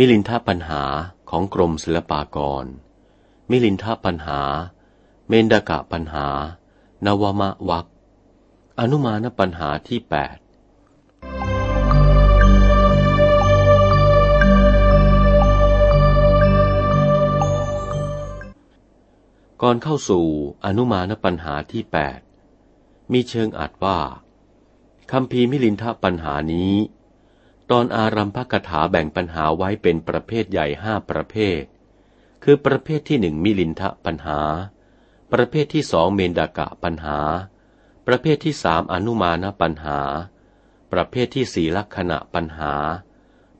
มิลินทปัญหาของกรมศิลปากร มิลินทปัญหา เมนดกะปัญหา นวมะวักอนุมานปัญหาที่แปดก่อนเข้าสู่อนุมานปัญหาที่แปดมีเชิงอัดว่าคำพีมิลินทปัญหานี้ ตอนอารัมภกถาแบ่งปัญหาไว้เป็นประเภทใหญ่ห้าประเภท คือประเภทที่หนึ่งมิลินทะปัญหา ประเภทที่สองเมนดากะปัญหา ประเภทที่สามอนุมานปัญหา ประเภทที่สี่ลักษณะปัญหา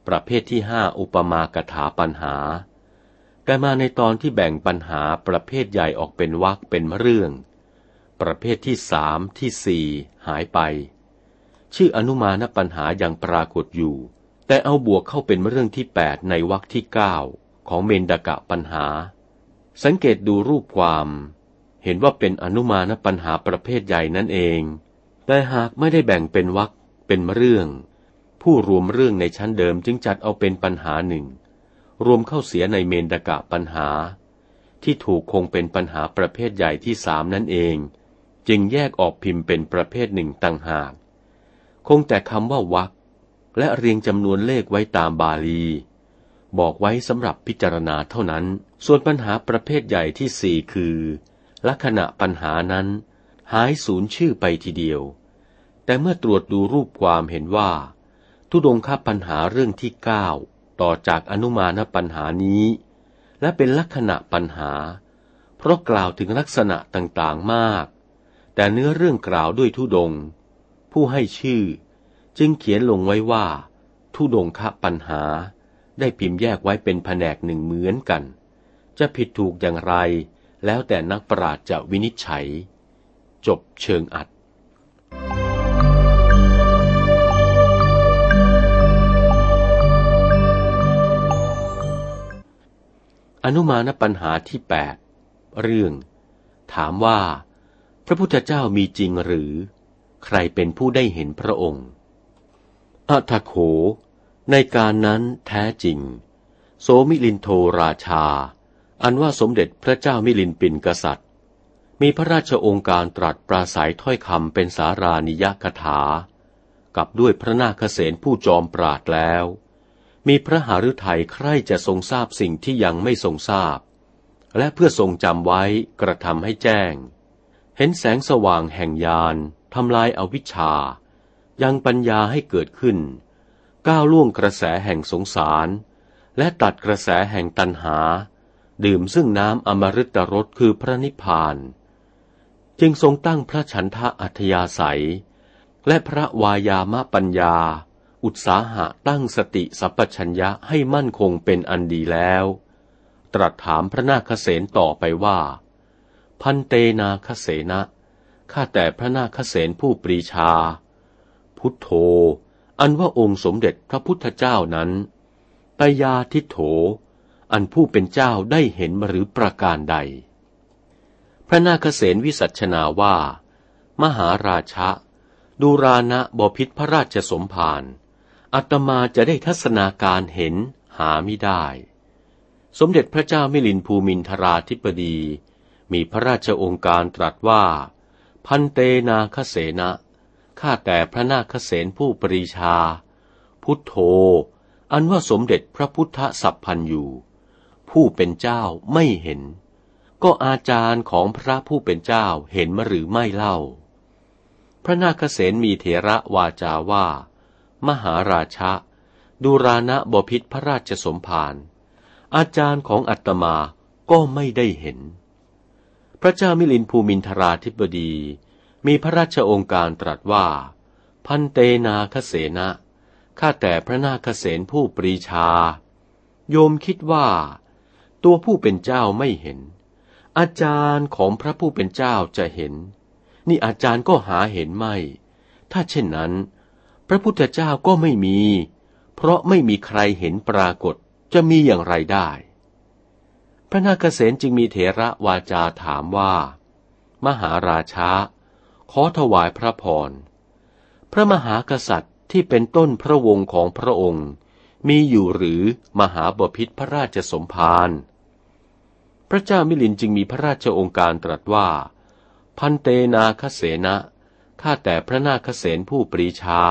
ประเภทที่ห้าอุปมากถาปัญหา แต่มาในตอนที่แบ่งปัญหาประเภทใหญ่ออกเป็นวักเป็นเรื่อง ประเภทที่สามที่สี่หายไป ชื่ออนุมานปัญหายังปรากฏอยู่ แต่เอาบวกเข้าเป็นเรื่องที่แปดในวรรคที่เก้าของเมนดกะปัญหา สังเกตดูรูปความ เห็นว่าเป็นอนุมานปัญหาประเภทใหญ่นั่นเอง แต่หากไม่ได้แบ่งเป็นวรรคเป็นเรื่อง ผู้รวมเรื่องในชั้นเดิมจึงจัดเอาเป็นปัญหาหนึ่ง รวมเข้าเสียในเมนดกะปัญหา ที่ถูกคงเป็นปัญหาประเภทใหญ่ที่สามนั่นเอง จึงแยกออกพิมพ์เป็นประเภทหนึ่งต่างหาก คงแต่คำว่าวักและเรียงจำนวนเลขไว้ตามบาลี บอกไว้สำหรับพิจารณาเท่านั้น ส่วนปัญหาประเภทใหญ่ที่สี่คือ ลักษณะปัญหานั้น หายสูญชื่อไปทีเดียว แต่เมื่อตรวจดูรูปความเห็นว่า ทุดงคับปัญหาเรื่องที่เก้าต่อจากอนุมานปัญหานี้ และเป็นลักษณะปัญหา เพราะกล่าวถึงลักษณะต่างๆมาก แต่เนื้อเรื่องกล่าวด้วยทุดง ผู้ให้ชื่อ จึงเขียนลงไว้ว่า ทุดงคะปัญหา ได้พิมพ์แยกไว้เป็นแผนกหนึ่งเหมือนกัน จะผิดถูกอย่างไร แล้วแต่นักปราชญ์จะวินิจฉัย จบเชิงอัดอนุมานปัญหาที่แปดเรื่อง ถามว่า พระพุทธเจ้ามีจริงหรือ ใครเป็นผู้ได้เห็นพระองค์ อัทโข ในการนั้นแท้จริง โสมิลินโทราชา อันว่าสมเด็จพระเจ้ามิลินปินกษัตริย์ มีพระราชองค์การตรัสปราศัยถ้อยคำเป็นสารานิยคถา กับด้วยพระนาคเษนผู้จอมปราดแล้ว มีพระหฤทัยใคร่จะทรงทราบสิ่งที่ยังไม่ทรงทราบ และเพื่อทรงจำไว้กระทำให้แจ้ง เห็นแสงสว่างแห่งยาน ทำลายอาวิชชา ยังปัญญาให้เกิดขึ้น ก้าวล่วงกระแสแห่งสงสาร และตัดกระแสแห่งตันหา ดื่มซึ่งน้ำอมฤตรสคือพระนิพพาน จึงทรงตั้งพระฉันทะอัธยาศัย และพระวายามะปัญญา อุตสาหะตั้งสติสัพพัญญะให้มั่นคงเป็นอันดีแล้ว ตรัสถามพระนาคเษนต่อไปว่า พันเตนาคเสนะ ข้าแต่พระนาคเษนผู้ปรีชา พุทโธ อันว่าองค์สมเด็จพระพุทธเจ้านั้นปยาทิโถ อันผู้เป็นเจ้าได้เห็นหรือประการใด พระนาคเษนวิสัชนาว่า มหาราชะดูรานะบพิษพระราชสมภารอัตมาจะได้ทัศนาการเห็นหาไม่ได้ สมเด็จพระเจ้ามิลินภูมินทราธิปดี มีพระราชองค์การตรัสว่า พันเตนาคเสนะข้าแต่พระนาคเสนผู้ปรีชา พุทโธ อันว่าสมเด็จพระพุทธสัพพันอยู่ ผู้เป็นเจ้าไม่เห็น ก็อาจารย์ของพระผู้เป็นเจ้าเห็นมหรือไม่เล่า พระนาคเสนมีเถระวาจาว่า มหาราชะดูรานะบพิษพระราชสมภารอาจารย์ของอัตมาก็ไม่ได้เห็น พระเจ้ามิลินภูมินทราธิบดี มีพระราชองค์การตรัสว่า พันเตนาคเสนะข้าแต่พระนาคเสนผู้ปรีชา โยมคิดว่า ตัวผู้เป็นเจ้าไม่เห็น อาจารย์ของพระผู้เป็นเจ้าจะเห็น นี่อาจารย์ก็หาเห็นไม่ ถ้าเช่นนั้น พระพุทธเจ้าก็ไม่มี เพราะไม่มีใครเห็นปรากฏจะมีอย่างไรได้ พระนาคเษนจึงมีเถระวาจาถามว่า มหาราชาขอถวายพระพร พระมหากษัตริย์ที่เป็นต้นพระวงศ์ของพระองค์ มีอยู่หรือมหาบพิษพระราชสมภารพระเจ้ามิลินจึงมีพระราชองค์การตรัสว่า พันเตนาคเสนะข้าแต่พระนาคเสนผู้ปรีชา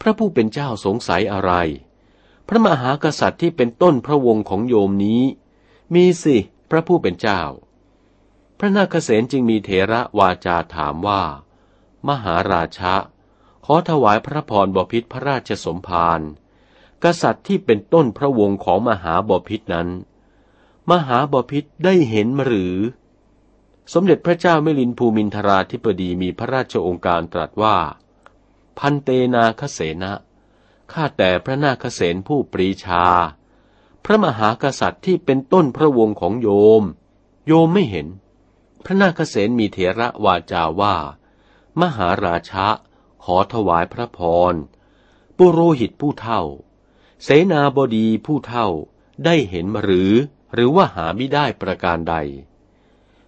พระผู้เป็นเจ้าสงสัยอะไร พระมหากษัตริย์ที่เป็นต้นพระวงศ์ของโยมนี้ มีสิ พระผู้เป็นเจ้า พระนาคเสนจึงมีเถระวาจาถามว่า มหาราชะ ขอถวายพระพรบพิษพระราชสมภาร กษัตริย์ที่เป็นต้นพระวงศ์ของมหาบพิษนั้น มหาบพิษได้เห็นหรือ สมเด็จพระเจ้าเมลินภูมินทราธิปดีมีพระราชองค์การตรัสว่า พันเตนาคเสนะข้าแต่พระนาคเสนผู้ปรีชา ระมหากษัตริย์ที่เป็นต้นพระวงศ์ของโยม โยมไม่เห็น พระนาคเสนมีเถระวาจาว่า มหาราชะขอถวายพระพร ปุโรหิตผู้เท่า เสนาบดีผู้เท่าได้เห็นหรือ หรือว่าหาไม่ได้ประการใด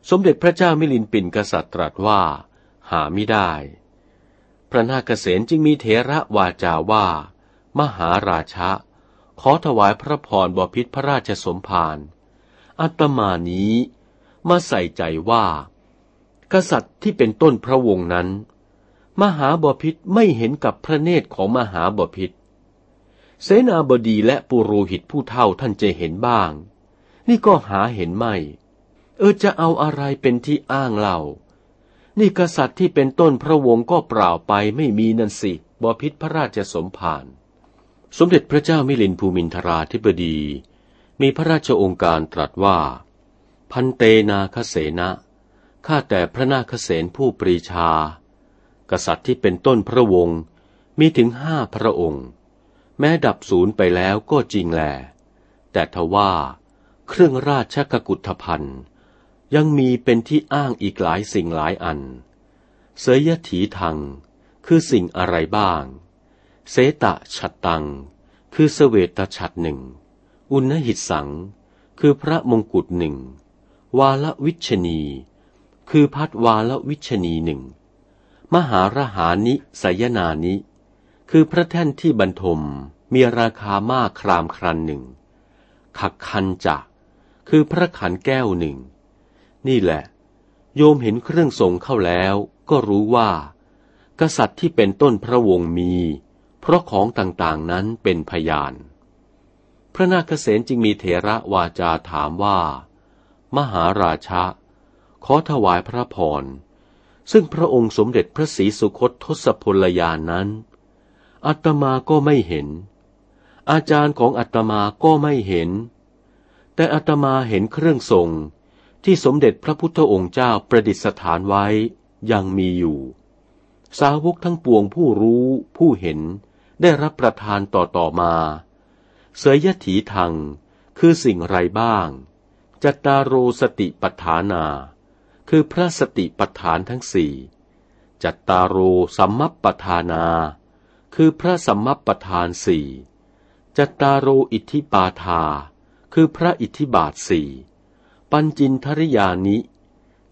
สมเด็จพระเจ้ามิลินปินกษัตริย์ตรัสว่า หาไม่ได้ พระนาคเษนจึงมีเถระวาจาว่า มหาราชะ ขอถวายพระพรบพิษพระราชสมภารอัตมานี้มาใส่ใจว่า กษัตริย์ที่เป็นต้นพระวงศ์นั้น มหาบพิษไม่เห็นกับพระเนตรของมหาบพิษเสนาบดีและปุโรหิตผู้เท่าท่านจะเห็นบ้าง นี่ก็หาเห็นไม่ เออจะเอาอะไรเป็นที่อ้างเล่า นี่กษัตริย์ที่เป็นต้นพระวงศ์ก็เปล่าไปไม่มีนั่นสิบพิษพระราชสมภาร สมเด็จพระเจ้ามิลินภูมินทราธิบดี มีพระราชองค์การตรัสว่า พันเตนาคเสนะข้าแต่พระนาคเสนผู้ปรีชา กษัตริย์ที่เป็นต้นพระวงศ์มีถึงห้าพระองค์ แม้ดับศูนย์ไปแล้วก็จริงแหลแต่ทว่าเครื่องราชกกุฏพันธ์ยังมีเป็นที่อ้างอีกหลายสิ่งหลายอัน เสยยถีทัง คือสิ่งอะไรบ้าง เสตะฉัตตัง คือเสเวตฉัตหนึ่ง อุณหิตสัง คือพระมงกุฎหนึ่ง วาลวิชนี คือพัดวาลวิชนีหนึ่ง มหารหานิสยนานิ คือพระแท่นที่บรรทมมีราคามากครามครันหนึ่ง ขักคันจะคือพระขันแก้วหนึ่ง นี่แหละ โยมเห็นเครื่องทรงเข้าแล้วก็รู้ว่า กษัตริย์ที่เป็นต้นพระวงศ์มี เพราะของต่างๆนั้นเป็นพยาน พระนาคเษนจึงมีเถระวาจาถามว่า มหาราชะ ขอถวายพระพร ซึ่งพระองค์สมเด็จพระศรีสุคตทศพลยานนั้น อัตมาก็ไม่เห็น อาจารย์ของอัตมาก็ไม่เห็น แต่อัตมาเห็นเครื่องทรงที่สมเด็จพระพุทธองค์เจ้าประดิษฐานไว้ยังมีอยู่ สาวกทั้งปวงผู้รู้ผู้เห็น ได้รับประทานต่อต่อมา เสยยถีทางคือสิ่งไรบ้าง จัตตารโรสติปัฏฐานา คือพระสติปัฏฐานทั้งสี่จัตตารโรสัมมัปปทานา คือพระสัมมัปปทานสี่จัตตารโรอิทธิปาทา คือพระอิทธิบาทสี่ปัญจินทริยานิ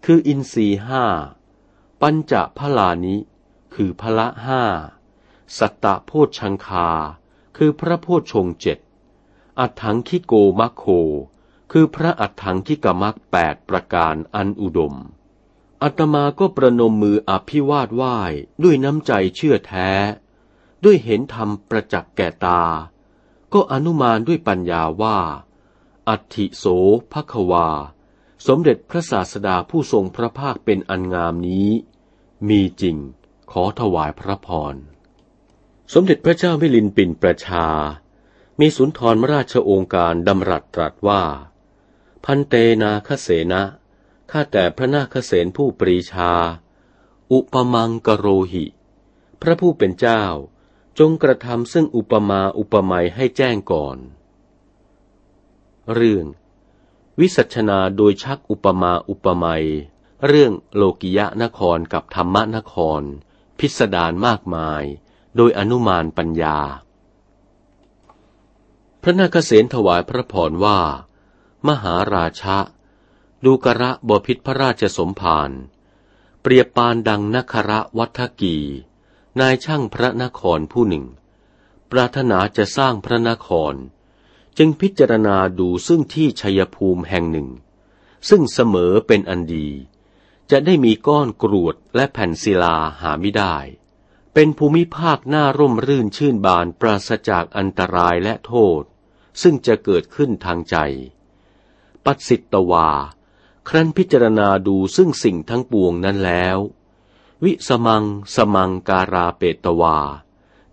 คืออินทรีห้า ปัญจพลานิ คือพละห้า สัตตะโพชังคา คือพระโพชงเจ็ด อัฏฐังคิโกมัคโค คือพระอัฏฐังคิกมักแปดประการอันอุดม อัตมาก็ประนมมืออภิวาทไหว้ด้วยน้ำใจเชื่อแท้ ด้วยเห็นธรรมประจักษ์แก่ตา ก็อนุมานด้วยปัญญาว่า อัติโสภควา สมเด็จพระศาสดาผู้ทรงพระภาคเป็นอันงามนี้ มีจริง ขอถวายพระพร สมเด็จพระเจ้ามิลินปินประชา มีสุนทรมราชโองการดำรัสตรัสว่า พันเตนาคเสนะข้าแต่พระนาคเสนผู้ปรีชา อุปมังกโรหิ พระผู้เป็นเจ้าจงกระทำซึ่งอุปมาอุปไมยให้แจ้งก่อน เรื่อง วิสัชนาโดยชักอุปมาอุปไมยเรื่องโลกิยะนครกับธรรมนคร พิสดารมากมาย โดยอนุมานปัญญา พระนาคเษนถวายพระพรว่า มหาราชะดูกระบพิษพระราชสมภารเปรียบปานดังนคระวัฏกี นายช่างพระนครผู้หนึ่งปปรารถนาจะสร้างพระนคร จึงพิจารณาดูซึ่งที่ชัยภูมิแห่งหนึ่ง ซึ่งเสมอเป็นอันดี จะได้มีก้อนกรวดและแผ่นศิลาหาไม่ได้ เป็นภูมิภาคน่าร่มรื่นชื่นบานปราศจากอันตรายและโทษ ซึ่งจะเกิดขึ้นทางใจ ปัสสิตตวา ครั้นพิจารณาดูซึ่งสิ่งทั้งปวงนั้นแล้ว วิสมังสมังการาเปตวา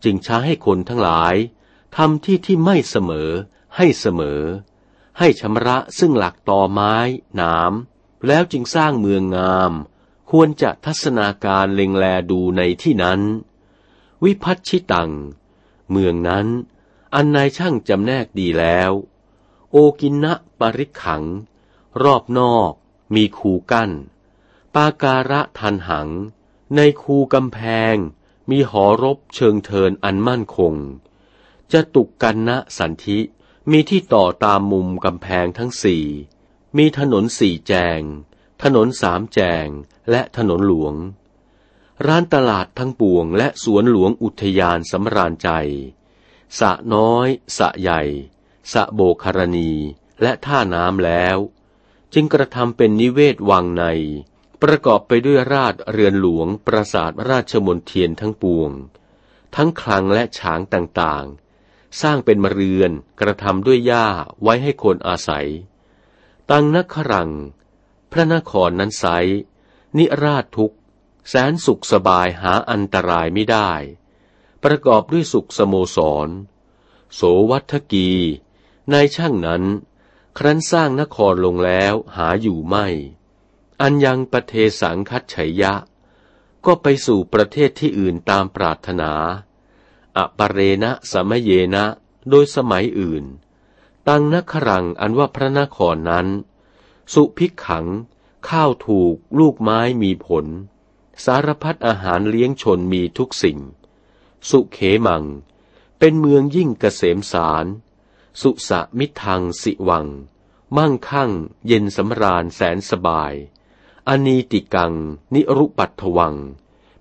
จึงช้าให้คนทั้งหลายทำที่ที่ไม่เสมอ ให้เสมอ ให้ชำระซึ่งหลักตอไม้หนามแล้วจึงสร้างเมืองงาม ควรจะทัศนาการเล็งแลดูในที่นั้น วิพัชชิตัง เมืองนั้น อันนายช่างจำแนกดีแล้ว โอกินะปริขัง รอบนอก มีคูกั้น ปาการะทันหัง ในคูกำแพง มีหอรบเชิงเทินอันมั่นคง จะตุกกันนะสันธิ มีที่ต่อตามมุมกำแพงทั้งสี่ มีถนนสี่แจง ถนนสามแจง และถนนหลวง ร้านตลาดทั้งปวงและสวนหลวงอุทยานสำราญใจ สะน้อย สะใหญ่ สะโบคารณี และท่าน้ำแล้ว จึงกระทำเป็นนิเวศวังใน ประกอบไปด้วยราชเรือนหลวงปราสาทราชมนเทียนทั้งปวง ทั้งคลังและฉางต่างๆ สร้างเป็นมเรือนกระทำด้วยหญ้าไว้ให้คนอาศัย ตังนักขรัง พระนครนั้นไซนิราชทุก แสนสุขสบายหาอันตรายไม่ได้ ประกอบด้วยสุขสโมสร โสวัตกี นายช่างนั้น ครั้นสร้างนครลงแล้วหาอยู่ไม่ อันยังประเทสังคัตฉยะ ก็ไปสู่ประเทศที่อื่นตามปรารถนาอปเรณะสมเยนะโดยสมัยอื่น ตังนครังอันว่าพระนครนั้น สุพิกขัง ข้าวถูกลูกไม้มีผล สารพัดอาหารเลี้ยงชนมีทุกสิ่ง สุเขมัง เป็นเมืองยิ่งเกษมสาร สุสะมิทังสิวัง มั่งคั่ง เย็นสำราญแสนสบาย อนีติกัง นิรุปัตถวัง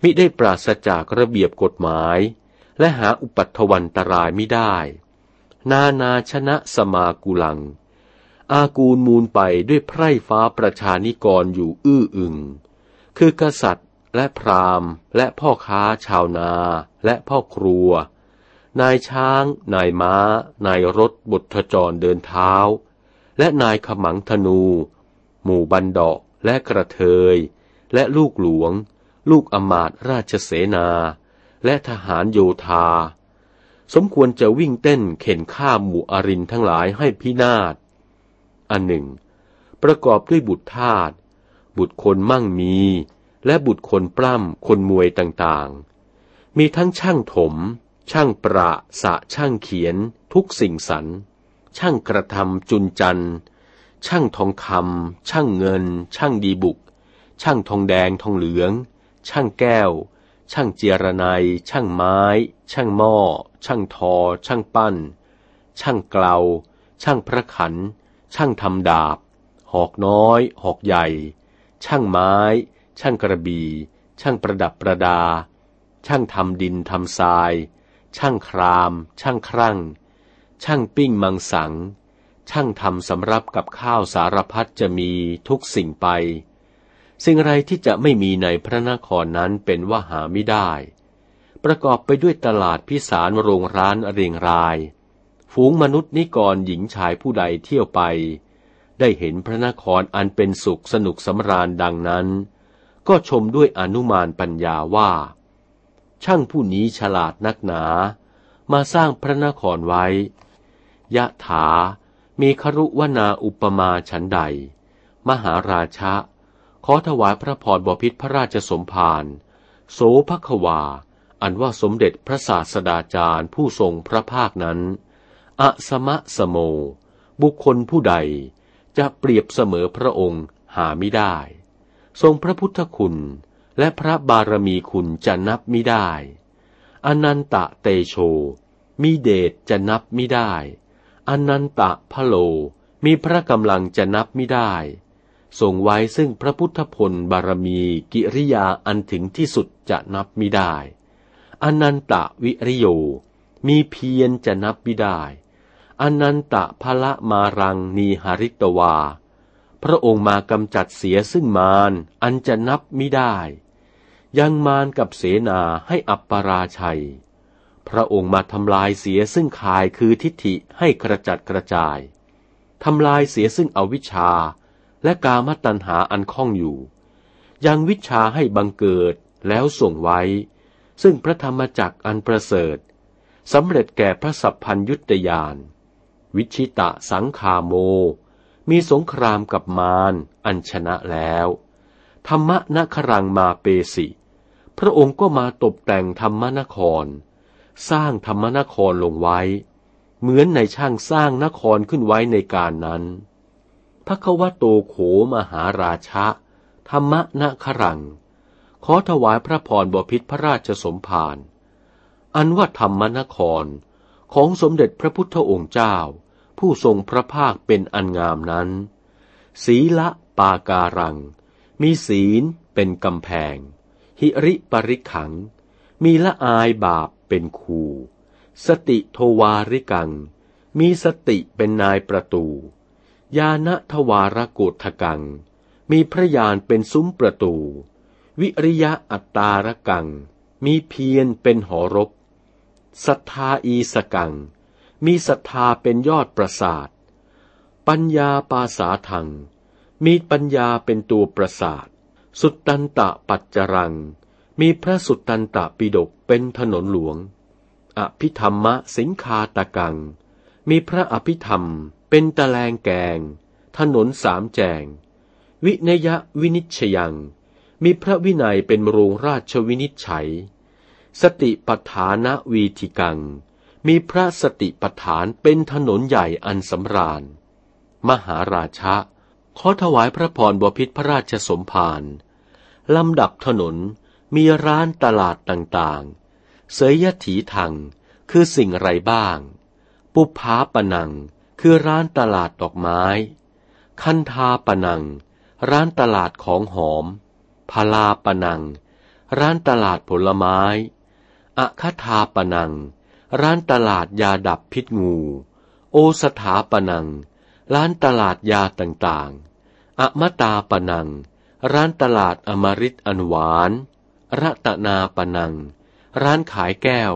มิได้ปราศจากระเบียบกฎหมาย และหาอุปัตถวันตรายไม่ได้ นานาชนะสมากุลัง อากูลมูลไปด้วยไพร่ฟ้าประชานิกรอยู่อื้ออึงคือกษัตริย์ และพราหมณ์ และพ่อค้าชาวนา และพ่อครัว นายช้าง นายม้า นายรถบุตรจรเดินเท้า และนายขมังธนู หมู่บันดอกและกระเทย และลูกหลวง ลูกอมาตราชเสนา และทหารโยธา สมควรจะวิ่งเต้นเข็นฆ่าหมู่อรินทั้งหลายให้พินาศ อันหนึ่ง ประกอบด้วยบุตรทาสบุตรคนมั่งมี และบุตรคนปล้ำคนมวยต่างๆ มีทั้งช่างถม ช่างประสะช่างเขียน ทุกสิ่งสรรช่างกระทำจุนจันช่างทองคำช่างเงิน ช่างดีบุก ช่างทองแดงทองเหลือง ช่างแก้ว ช่างเจียรนายช่างไม้ ช่างหม้อ ช่างทอ ช่างปั้น ช่างเกลา ช่างพระขัน ช่างทำดาบ หอกน้อย หอกใหญ่ ช่างไม้ ช่างกระบี่ ช่างประดับประดา ช่างทำดินทำทราย ช่างคราม ช่างครั่ง ช่างปิ้งมังสัง ช่างทำสำรับกับข้าวสารพัดจะมีทุกสิ่งไป สิ่งไรที่จะไม่มีในพระนครนั้นเป็นว่าหาไม่ได้ ประกอบไปด้วยตลาดพิสารโรงร้านเรียงราย ฝูงมนุษย์นิกรหญิงชายผู้ใดเที่ยวไปได้เห็นพระนครอันเป็นสุขสนุกสำราญดังนั้น ก็ชมด้วยอนุมานปัญญาว่า ช่างผู้นี้ฉลาดนักหนา มาสร้างพระนครไว้ ยะถา มีครุวนาอุปมาฉันใด มหาราชะ ขอถวายพระพรบพิษพระราชสมภารโสภควา อันว่าสมเด็จพระศาสดาจารย์ผู้ทรงพระภาคนั้น อะสมะสโม บุคคลผู้ใดจะเปรียบเสมอพระองค์หาไม่ได้ ทรงพระพุทธคุณและพระบารมีคุณจะนับไม่ได้ อนันตะเตโช มีเดชจะนับไม่ได้ อนันตะพะโล มีพระกำลังจะนับไม่ได้ส่งไว้ซึ่งพระพุทธพลบารมีกิริยาอันถึงที่สุดจะนับไม่ได้ อนันตะวิริโย มีเพียรจะนับไม่ได้ อนันตะพละมารังนีหาริตวา พระองค์มากำจัดเสียซึ่งมารอันจะนับไม่ได้ ยังมารกับเสนาให้อัปปราชัย พระองค์มาทำลายเสียซึ่งคายคือทิฏฐิให้กระจัดกระจายทำลายเสียซึ่งอวิชชาและกามตัณหาอันคล้องอยู่ ยังวิชาให้บังเกิดแล้วส่งไว้ ซึ่งพระธรรมจักรอันประเสริฐสำเร็จแก่พระสัพพัญยุตยาน วิชิตะสังคาโม มีสงครามกับมารอันชนะแล้ว ธรรมนครังมาเปสิ พระองค์ก็มาตกแต่งธรรมนคร สร้างธรรมนครลงไว้ เหมือนในช่างสร้างนครขึ้นไว้ในการนั้นพระควโตโขมหาราชะ ธรรมนครัง ขอถวายพระพรบพิษพระราชสมภาร อันว่าธรรมนครของสมเด็จพระพุทธองค์เจ้า ผู้ทรงพระภาคเป็นอันงามนั้น ศีละปาการัง มีศีลเป็นกำแพง หิริปริขัง มีละอายบาปเป็นคูสติโทวาริกัง มีสติเป็นนายประตูยาณทวารโกฏกัง มีพระยานเป็นซุ้มประตู วิริยะอัตตารกัง มีเพียรเป็นหอรบศรัทธาอีสกัง มีศรัทธาเป็นยอดประสาท ปัญญาปาสาทัง มีปัญญาเป็นตัวประสาท สุตตันตะปัจจรัง มีพระสุตตันตะปิดกเป็นถนนหลวง อภิธรรมะสิงคาตะกัง มีพระอภิธรรมเป็นตะแลงแกง ถนนสามแจง วินยะวินิชยัง มีพระวินัยเป็นโรงราชวินิจฉัย สติปัฏฐานวีธิกัง มีพระสติปัฏฐานเป็นถนนใหญ่อันสำราญ มหาราชะ ขอถวายพระพรบพิษพระราชสมภารลำดับถนนมีร้านตลาดต่างๆ เสยยถีทังคือสิ่งไรบ้าง ปุพาปนัง คือร้านตลาดดอกไม้ คันธาปนัง ร้านตลาดของหอมพลาปนัง ร้านตลาดผลไม้อะคทาปนัง ร้านตลาดยาดับพิษงู โอสถาปนัง ร้านตลาดยาต่างๆ อมตาปนัง ร้านตลาดอมริตอันหวาน รัตนาปนัง ร้านขายแก้ว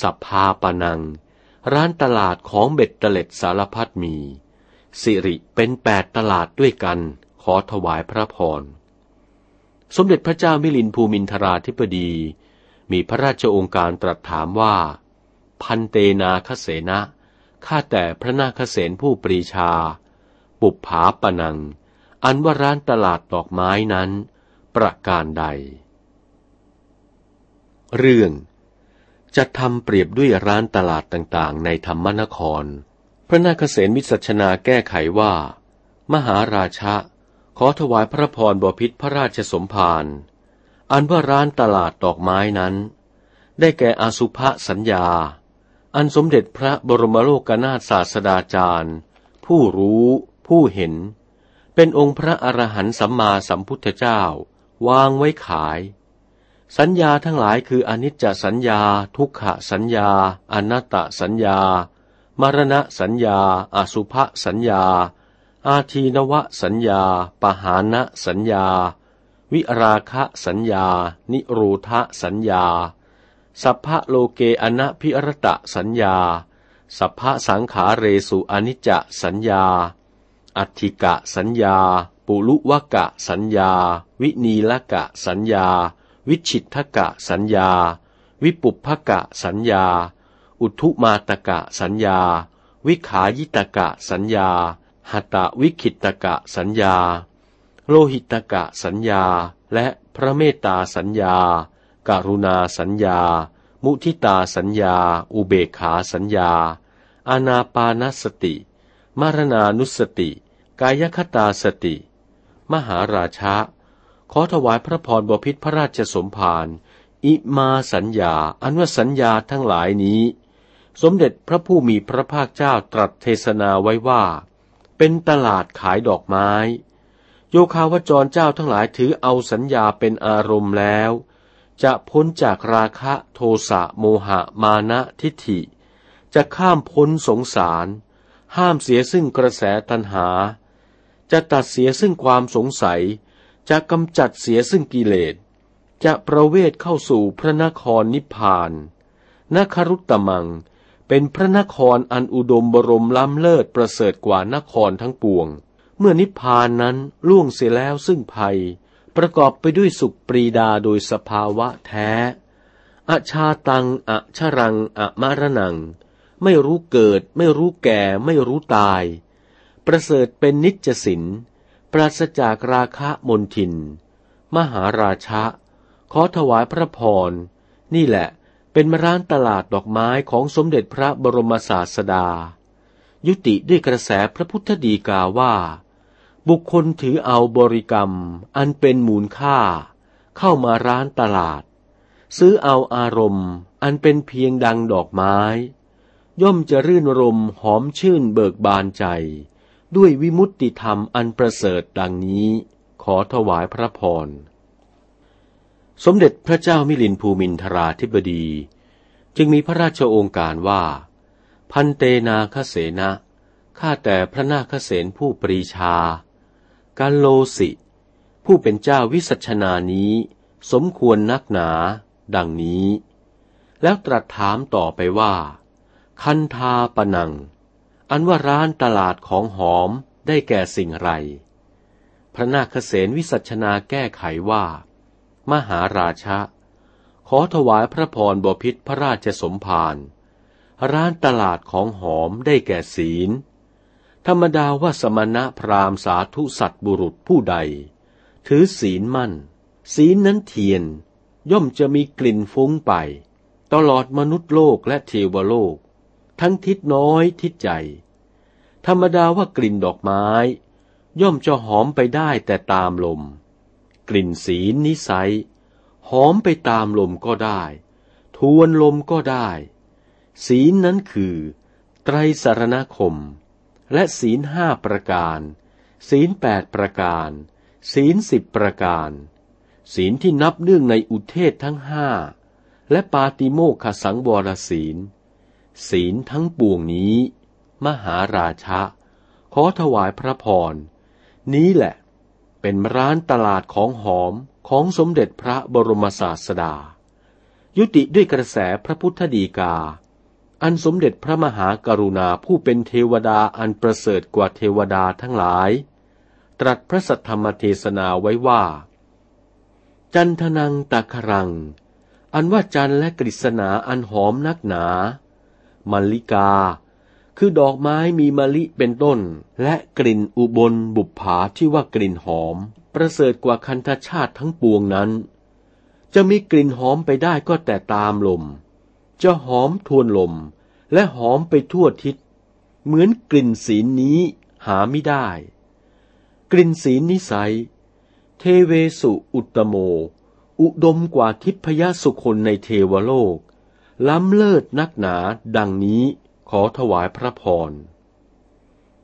สัพพาปนัง ร้านตลาดของเบ็ดเตล็ดสารพัดมี สิริเป็นแปดตลาดด้วยกัน ขอถวายพระพร สมเด็จพระเจ้ามิลินภูมินทราธิปดี มีพระราชองค์การตรัสถามว่า พันเตนาคเสนะข้าแต่พระนาคเสนผู้ปรีชา ปุบผาปนัง อันว่าร้านตลาดดอกไม้นั้น ประการใด เรื่องจะทำเปรียบด้วยร้านตลาดต่างๆ ในธรรมนคร พระนาคเสนวิสัชนาแก้ไขว่า มหาราชะ ขอถวายพระพรบพิษพระราชสมภาร อันว่าร้านตลาดดอกไม้นั้น ได้แก่อสุภสัญญา อันสมเด็จพระบรมโลกนาถศาสดาจารย์ ผู้รู้ ผู้เห็น เป็นองค์พระอรหันต์สัมมาสัมพุทธเจ้า วางไว้ขาย สัญญาทั้งหลายคืออนิจจสัญญา ทุกขสัญญา อนัตตสัญญา มรณะสัญญา อสุภสัญญา อาทีนวสัญญา ปหานะสัญญา วิราคะสัญญา นิโรูทะสัญญา สัพพะโลเกอนะพิรตะสัญญา สัพพะสังขาเรสุอนิจจสัญญา อัติกะสัญญา ปุลุวกะสัญญา วินีลกะสัญญา วิชิตทกะสัญญา วิปุพกะสัญญา อุทุมาตกะสัญญา วิขายิตกะสัญญา หัตะวิคิตกะสัญญา โลหิตกะสัญญา และพระเมตตาสัญญา การุณาสัญญา มุทิตาสัญญา อุเบกขาสัญญา อานาปานสติ มรณานุสติ กายคตาสติ มหาราชะ ขอถวายพระพรบพิษพระราชสมภาร อิมาสัญญา อันว่าสัญญาทั้งหลายนี้ สมเด็จพระผู้มีพระภาคเจ้าตรัสเทศนาไว้ว่า เป็นตลาดขายดอกไม้โยคาวจรเจ้าทั้งหลายถือเอาสัญญาเป็นอารมณ์แล้ว จะพ้นจากราคะโทสะโมหะมานะทิฏฐิ จะข้ามพ้นสงสาร ห้ามเสียซึ่งกระแสตัณหา จะตัดเสียซึ่งความสงสัย จะกำจัดเสียซึ่งกิเลส จะประเวทเข้าสู่พระนครนิพพานนครุตตมัง เป็นพระนครอันอุดมบรมล้ำเลิศประเสริฐกว่านครทั้งปวง เมื่อนิพพานนั้นล่วงเสียแล้วซึ่งภัย ประกอบไปด้วยสุขปรีดาโดยสภาวะแท้ อชาตังอชรังอมารนัง ไม่รู้เกิด ไม่รู้แก่ ไม่รู้ตาย ประเสริฐเป็นนิจสินปราศจากราคะมนทิน มหาราชะ ขอถวายพระพร นี่แหละเป็นมร้านตลาดดอกไม้ของสมเด็จพระบรมศาสดา ยุติด้วยกระแสพระพุทธดีกาว่า บุคคลถือเอาบริกรรมอันเป็นมูลค่า เข้ามาร้านตลาด ซื้อเอาอารมณ์อันเป็นเพียงดังดอกไม้ ย่อมจะรื่นรมหอมชื่นเบิกบานใจ ด้วยวิมุตติธรรมอันประเสริฐดังนี้ ขอถวายพระพร สมเด็จพระเจ้ามิลินภูมินทราธิบดี จึงมีพระราชโองการว่า พันเตนาคเสนะข้าแต่พระนาคเสนผู้ปรีชา กาโลสิ ผู้เป็นเจ้าวิสัชนานี้ สมควรนักหนา ดังนี้ แล้วตรัสถามต่อไปว่า คันธาปนัง อันว่าร้านตลาดของหอมได้แก่สิ่งไร พระนาคเษนวิสัชนาแก้ไขว่า มหาราชะ ขอถวายพระพรบพิษพระราชสมภารร้านตลาดของหอมได้แก่ศีล ธรรมดาว่าสมณะพราหมณ์สาธุสัตบุรุษผู้ใด ถือศีลมั่น ศีลนั้นเทียน ย่อมจะมีกลิ่นฟุ้งไป ตลอดมนุษย์โลกและเทวโลก ทั้งทิศน้อยทิศใจธรรมดาว่ากลิ่นดอกไม้ ย่อมจะหอมไปได้แต่ตามลม กลิ่นศีลนิสัย หอมไปตามลมก็ได้ ทวนลมก็ได้ ศีลนั้นคือ ไตรสารณคม และศีลห้าประการ ศีลแปดประการ ศีลสิบประการ ศีลที่นับเนื่องในอุเทศทั้งห้าและปาติโมขสังวรศีล ศีลทั้งปวงนี้ มหาราชะ ขอถวายพระพร นี้แหละ เป็นร้านตลาดของหอมของสมเด็จพระบรมศาสดา ยุติด้วยกระแสพระพุทธดีกา อันสมเด็จพระมหากรุณาผู้เป็นเทวดาอันประเสริฐกว่าเทวดาทั้งหลาย ตรัสพระสัทธรรมเทศนาไว้ว่า จันทนังตะครัง อันว่าจันและกฤษณาอันหอมนักหนา มัลลิกา คือดอกไม้มีมะลิเป็นต้น และกลิ่นอุบลบุปผาที่ว่ากลิ่นหอม ประเสริฐกว่าคันธชาติทั้งปวงนั้น จะมีกลิ่นหอมไปได้ก็แต่ตามลม จะหอมทวนลมและหอมไปทั่วทิศ เหมือนกลิ่นศีลนี้หาไม่ได้ กลิ่นศีลนิสัย เทเวสุอุตโม อุดมกว่าทิพยสุคนในเทวโลก ล้ำเลิศนักหนาดังนี้ขอถวายพระพร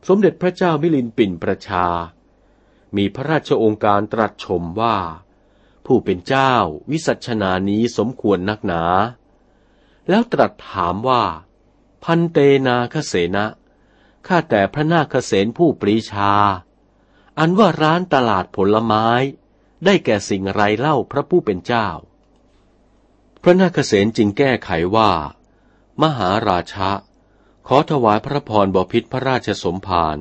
สมเด็จพระเจ้ามิลินปินประชา มีพระราชองค์การตรัสชมว่า ผู้เป็นเจ้าวิสัชนานี้สมควรนักหนา แล้วตรัสถามว่า พันเตนาคเสนะข้าแต่พระนาคเสนผู้ปรีชา อันว่าร้านตลาดผลไม้ ได้แก่สิ่งไรเล่าพระผู้เป็นเจ้า พระนาคเสนจึงแก้ไขว่า มหาราชะ ขอถวายพระพรบพิษพระราชสมภาร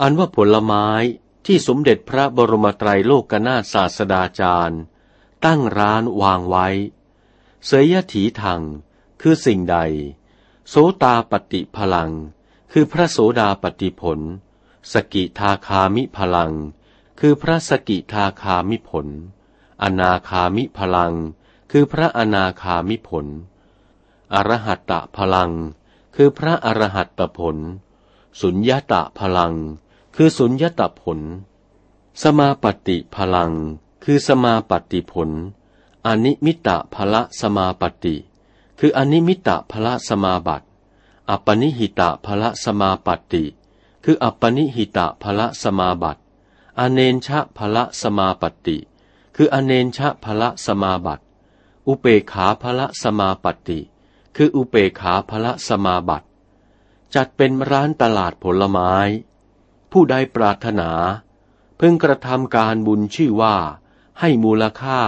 อันว่าผลไม้ที่สมเด็จพระบรมไตรโลกนาถศาสดาจารย์ ตั้งร้านวางไว้ เสยยถีทัง คือสิ่งใด โสตาปฏิพลัง คือพระโสดาปฏิผล สกิทาคามิพลัง คือพระสกิทาคามิผล อนาคามิพลัง คือพระอนาคามิผล อรหัตตะพลัง คือพระอรหัตตผล สุญญตะพลัง คือสุญญตผล สมาปัตติพลัง คือสมาปัตติผลอนิมิตตะผละสมาปัตติ คืออนิมิตตะผละสมาบัติ อัปปณิหิตะผละสมาปัตติ คืออัปปณิหิตะผละสมาบัติ อเนนชะพละสมาปติ คืออเนนชะพละสมาบัติ อุเปขาภละสมาปฏิคืออุเปขาภละสมาบัติ จัดเป็นร้านตลาดผลไม้ ผู้ใดปรารถนาเพิ่งกระทำการบุญชื่อว่า ให้มูลค่า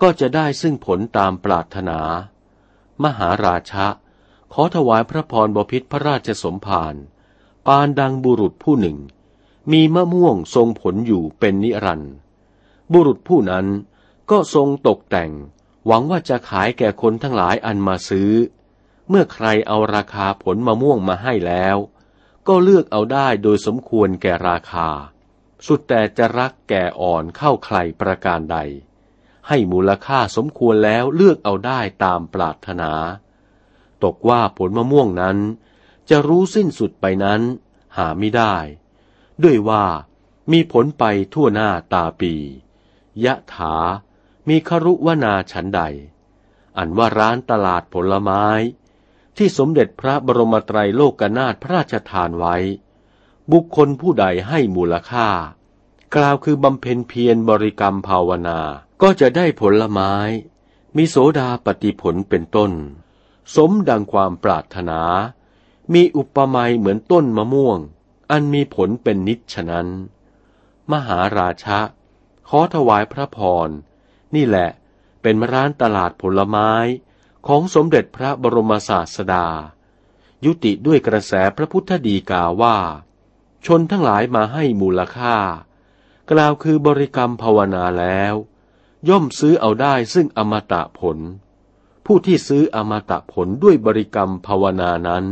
ก็จะได้ซึ่งผลตามปรารถนา มหาราชะ ขอถวายพระพรบพิษพระราชสมภาร ปานดังบุรุษผู้หนึ่ง มีมะม่วงทรงผลอยู่เป็นนิรันดร์ บุรุษผู้นั้นก็ทรงตกแต่ง หวังว่าจะขายแก่คนทั้งหลายอันมาซื้อ เมื่อใครเอาราคาผลมะม่วงมาให้แล้ว ก็เลือกเอาได้โดยสมควรแก่ราคา สุดแต่จะรักแก่อ่อนเข้าใครประการใด ให้มูลค่าสมควรแล้วเลือกเอาได้ตามปรารถนา ตกว่าผลมะม่วงนั้น จะรู้สิ้นสุดไปนั้น หาไม่ได้ ด้วยว่ามีผลไปทั่วหน้าตาปี ยะถา มีครุวนาฉันใด อันว่าร้านตลาดผลไม้ ที่สมเด็จพระบรมไตรโลกนาถพระราชทานไว้ บุคคลผู้ใดให้มูลค่า กล่าวคือบำเพ็ญเพียรบริกรรมภาวนา ก็จะได้ผลไม้ มีโสดาปฏิผลเป็นต้น สมดังความปรารถนา มีอุปมาเหมือนต้นมะม่วง อันมีผลเป็นนิจฉะนั้น มหาราชะ ขอถวายพระพร นี่แหละเป็นร้านตลาดผลไม้ของสมเด็จพระบรมศาสดา ยุติด้วยกระแสพระพุทธดีกาว่า ชนทั้งหลายมาให้มูลค่า กล่าวคือบริกรรมภาวนาแล้ว ย่อมซื้อเอาได้ซึ่งอมตะผล ผู้ที่ซื้ออมตะผลด้วยบริกรรมภาวนานั้น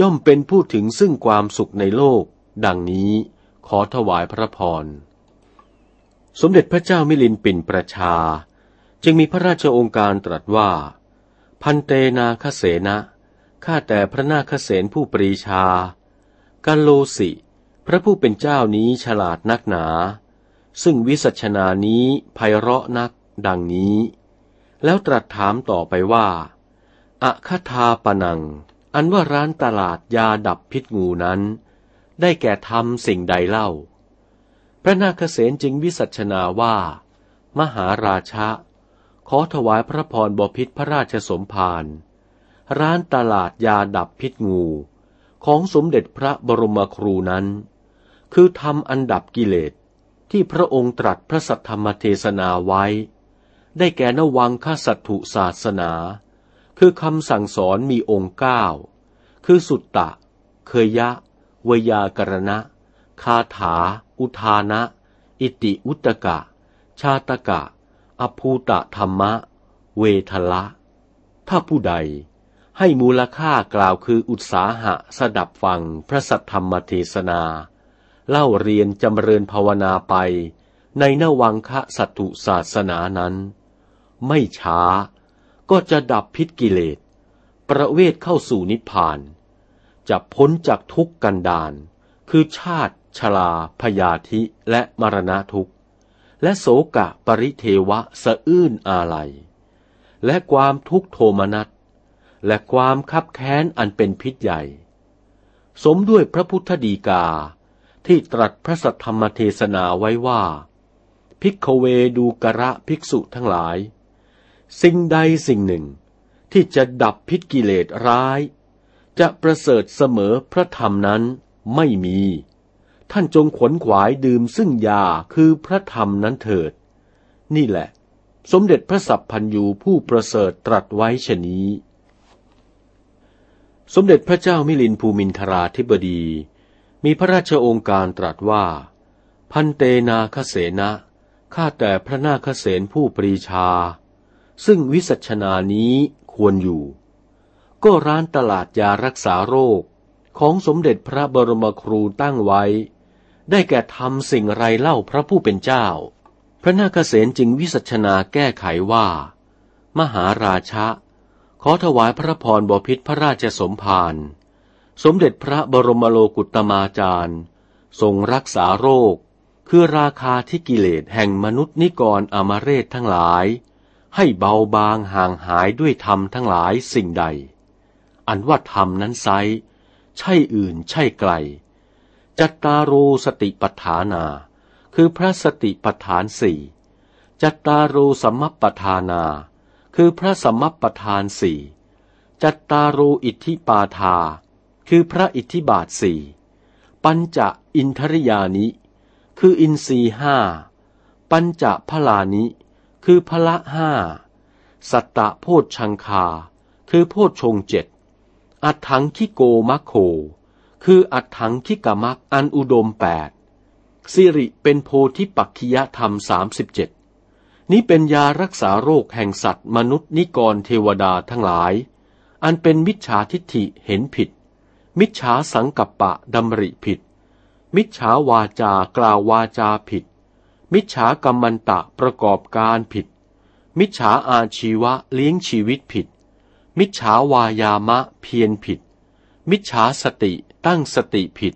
ย่อมเป็นผู้ถึงซึ่งความสุขในโลก ดังนี้ขอถวายพระพร สมเด็จพระเจ้ามิลินปินประชา จึงมีพระราชองค์การตรัสว่า พันเตนาคเสนะข้าแต่พระนาคเสนผู้ปรีชา กันโลสิ พระผู้เป็นเจ้านี้ฉลาดนักหนา ซึ่งวิสัชนานี้ไพเราะนักดังนี้ แล้วตรัสถามต่อไปว่าอะคาทาปนัง อันว่าร้านตลาดยาดับพิษงูนั้น ได้แก่ทำสิ่งใดเล่า พระนาคเษนจึงวิสัชนาว่า มหาราชะ ขอถวายพระพรบพิษพระราชสมภารร้านตลาดยาดับพิษงู ของสมเด็จพระบรมครูนั้น คือทำอันดับกิเลส ที่พระองค์ตรัสพระสัทธรรมเทศนาไว้ ได้แก่นวังข้าสัตถุศาสนา คือคำสั่งสอนมีองค์เก้า คือสุตตะ เคยยะ วยากรณะ คาถา อุทานะ อิติอุตกะ ชาตกะ อภูตะธรรมะ เวทละ ถ้าผู้ใดให้มูลค่ากล่าวคืออุตสาหะสดับฟังพระสัทธรรมเทศนา เล่าเรียนจำเริญภาวนาไป ในนวังคะสัตตุศาสนานั้น ไม่ช้าก็จะดับพิษกิเลส ประเวทเข้าสู่นิพพาน จะพ้นจากทุกข์กันดานคือชาติชลาพยาธิและมรณะทุกข์ และโศกะปริเทวะสะอื้นอาลัย และความทุกโทมนัส และความคับแค้นอันเป็นพิษใหญ่ สมด้วยพระพุทธดีกา ที่ตรัสพระสัทธรรมเทศนาไว้ว่าภิกขเวดูกระภิกษุทั้งหลาย สิ่งใดสิ่งหนึ่ง ที่จะดับพิษกิเลสร้าย จะประเสริฐเสมอพระธรรมนั้นไม่มี ท่านจงขวนขวายดื่มซึ่งยาคือพระธรรมนั้นเถิด นี่แหละ สมเด็จพระสัพพันยูผู้ประเสริฐตรัสไว้ชนี้ สมเด็จพระเจ้ามิลินภูมินทราธิบดี มีพระราชองค์การตรัสว่า พันเตนาคเสนะข้าแต่พระนาคเสนผู้ปรีชา ซึ่งวิสัชนานี้ควรอยู่ ก็ร้านตลาดยารักษาโรคของสมเด็จพระบรมครูตั้งไว้ ได้แก่ทำสิ่งไรเล่าพระผู้เป็นเจ้า พระนาคเษนจึงวิสัชนาแก้ไขว่า มหาราชะ ขอถวายพระพรบพิษพระราชสมภาร สมเด็จพระบรมโลกุตมาจารย์ ทรงรักษาโรค คือราคาที่กิเลสแห่งมนุษย์นิกรอมเรศทั้งหลาย ให้เบาบางห่างหายด้วยธรรมทั้งหลายสิ่งใด อันว่าธรรมนั้นไซใช่อื่นใช่ไกล จัตตารูสติปัฏฐานา คือพระสติปัฏฐานสี่จัตตารูสัมมปทานา คือพระสมัปปทานสี่จัตตารูอิทธิปาทา คือพระอิทธิบาทสี่ปัญจะอินทริยานิ คืออินทรีห้า ปัญจะพลานิ คือพละห้า สัตตะโพชชังคา คือโพชชงเจ็ด อัฏฐังคิโกมัคโค คืออัฏฐังคิกมรรคอันอุดมแปดสิริเป็นโพธิปักขิยธรรมสามสิบเจ็ดนี้เป็นยารักษาโรคแห่งสัตว์มนุษย์นิกรเทวดาทั้งหลาย อันเป็นมิจฉาทิฏฐิเห็นผิด มิจฉาสังกัปปะดำริผิด มิจฉาวาจากล่าววาจาผิด มิจฉากรรมันตะประกอบการผิด มิจฉาอาชีวะเลี้ยงชีวิตผิด มิจฉาวายามะเพียรผิด มิจฉาสติตั้งสติผิด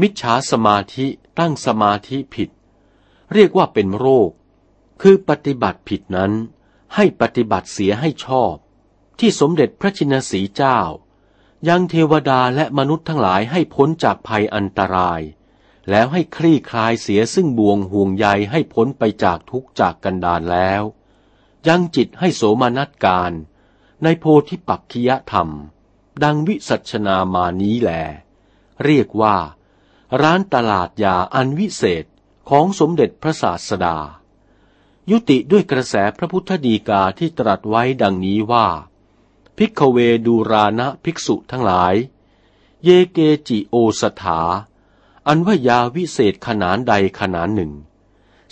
มิจฉาสมาธิตั้งสมาธิผิด เรียกว่าเป็นโรค คือปฏิบัติผิดนั้น ให้ปฏิบัติเสียให้ชอบ ที่สมเด็จพระชินสีเจ้า ยังเทวดาและมนุษย์ทั้งหลายให้พ้นจากภัยอันตราย แล้วให้คลี่คลายเสียซึ่งบ่วงห่วงใยให้พ้นไปจากทุกจากกันดานแล้ว ยังจิตให้โสมนัสการในโพธิปักขิยธรรม ดังวิสัชนามานี้แล เรียกว่า ร้านตลาดยาอันวิเศษของสมเด็จพระศาสดา ยุติด้วยกระแสพระพุทธดีกาที่ตรัสไว้ดังนี้ว่า พิกเวดูรานะภิกษุทั้งหลาย เยเกจิโอสถา อันว่ายาวิเศษขนานใดขนานหนึ่ง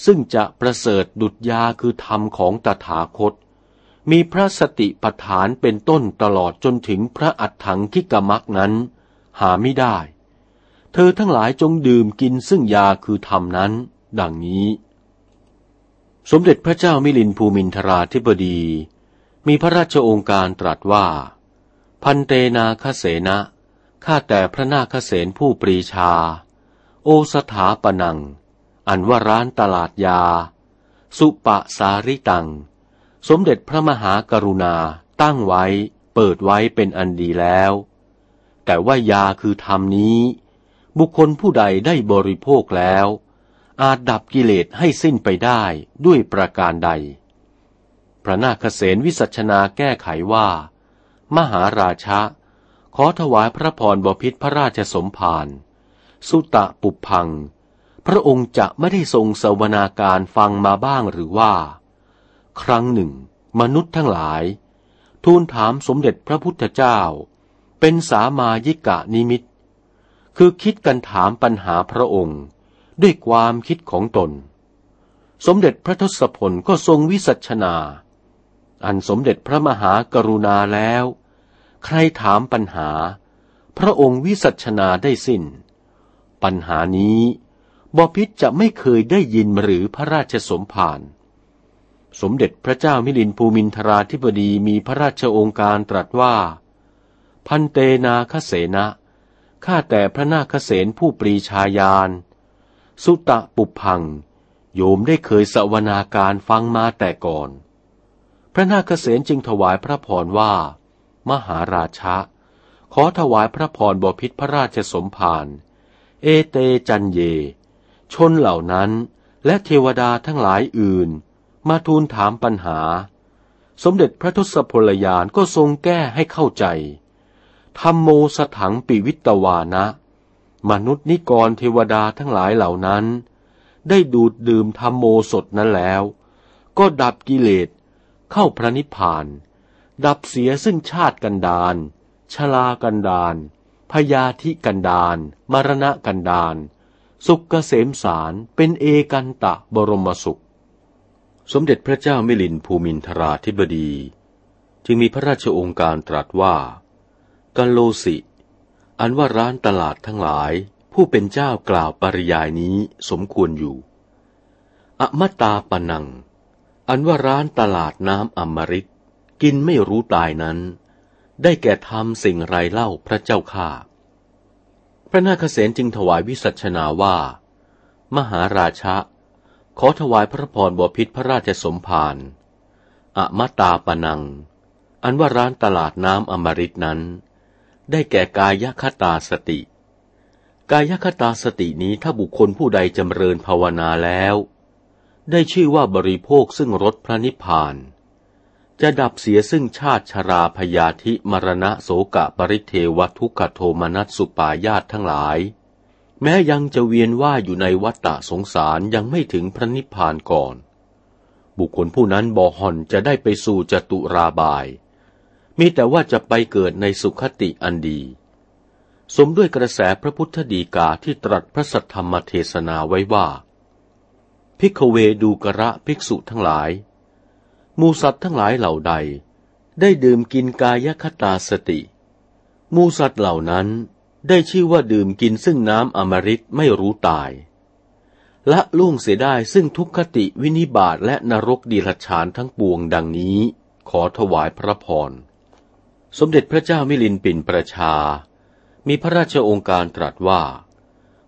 ซึ่งจะประเสริฐดุจยาคือธรรมของตถาคต มีพระสติปัฏฐานเป็นต้นตลอดจนถึงพระอัฏฐังคิกมักนั้น หาไม่ได้ เธอทั้งหลายจงดื่มกินซึ่งยาคือธรรมนั้น ดังนี้ สมเด็จพระเจ้ามิลินภูมินทราธิบดี มีพระราชโองการตรัสว่า พันเตนาคเสนะข้าแต่พระนาคเสนผู้ปรีชา โอสถาปนัง อันว่าร้านตลาดยา สุปะสาริตัง สมเด็จพระมหากรุณาตั้งไว้เปิดไว้เป็นอันดีแล้ว แต่ว่ายาคือธรรมนี้ บุคคลผู้ใดได้บริโภคแล้ว อาจดับกิเลสให้สิ้นไปได้ด้วยประการใด พระนาคเษนวิสัชนาแก้ไขว่า มหาราชะ ขอถวายพระพรบพิษพระราชสมภารสุตะปุพัง พระองค์จะไม่ได้ทรงสวนาการฟังมาบ้างหรือว่า ครั้งหนึ่ง มนุษย์ทั้งหลาย ทูลถามสมเด็จพระพุทธเจ้า เป็นสามายิกะนิมิต คือคิดกันถามปัญหาพระองค์ ด้วยความคิดของตน สมเด็จพระทศพลก็ทรงวิสัชนา อันสมเด็จพระมหากรุณาแล้ว ใครถามปัญหา พระองค์วิสัชนาได้สิน้น ปัญหานี้บพิษจะไม่เคยได้ยินหรือพระราชสมภารสมเด็จพระเจ้ามิลินภูมินทราธิบดีมีพระราชองค์การตรัสว่า พันเตนาคเสนะข้าแต่พระนาคเษนผู้ปรีชาญาณสุตะปุพัง โยมได้เคยสวนาการฟังมาแต่ก่อน พระนาคเษนจึงถวายพระพรว่า มหาราชะ ขอถวายพระพรบพิษพระราชสมภารเอเตจันเย ชนเหล่านั้นและเทวดาทั้งหลายอื่น มาทูลถามปัญหา สมเด็จพระทศพลยานก็ทรงแก้ให้เข้าใจธรรมโมสถังปิวิตวานะ มนุษย์นิกรเทวดาทั้งหลายเหล่านั้น ได้ดูดดื่มธรรมโมสดนั้นแล้ว ก็ดับกิเลส เข้าพระนิพพาน ดับเสียซึ่งชาติกันดานชลากันดานพยาธิกันดานมรณะกันดานสุขเกษมสารเป็นเอกันตะบรมสุข สมเด็จพระเจ้ามิลินภูมินทราธิบดี จึงมีพระราชองค์การตรัสว่า กัลโลสิ อันว่าร้านตลาดทั้งหลาย ผู้เป็นเจ้ากล่าวปริยายนี้สมควรอยู่ อมตาปนัง อันว่าร้านตลาดน้ำอมฤตกินไม่รู้ตายนั้น ได้แก่ทำสิ่งไรเล่าพระเจ้าข้าพระนาคเษนจึงถวายวิสัชนาว่า มหาราชะ ขอถวายพระพรบพิษพระราชสมภารอมตาปนัง อันว่าร้านตลาดน้ำอมฤตนั้น ได้แก่กายคตาสติ กายคตาสตินี้ถ้าบุคคลผู้ใดจำเริญภาวนาแล้ว ได้ชื่อว่าบริโภคซึ่งรสพระนิพพาน จะดับเสียซึ่งชาติชราพยาธิมรณะโสกะปริเทวทุกขโทมนัสสุปายาตทั้งหลาย แม้ยังจะเวียนว่าอยู่ในวัฏฏะสงสารยังไม่ถึงพระนิพพานก่อน บุคคลผู้นั้นบอห่อนจะได้ไปสู่จตุราบาย มีแต่ว่าจะไปเกิดในสุขติอันดีสมด้วยกระแสพระพุทธดีกาที่ตรัสพระสัทธรรมเทศนาไว้ว่า ภิกขเวดูกรภิกษุทั้งหลาย หมู่สัตว์ทั้งหลายเหล่าใด ได้ดื่มกินกายคตาสติ หมู่สัตว์เหล่านั้นได้ชื่อว่าดื่มกินซึ่งน้ำอมฤตไม่รู้ตายและล่วงเสียได้ซึ่งทุคติวินิบาตและนรกเดรัจฉานทั้งปวงดังนี้ ขอถวายพระพร สมเด็จพระเจ้ามิลินท์ปิ่นประชา มีพระราชโองการตรัสว่า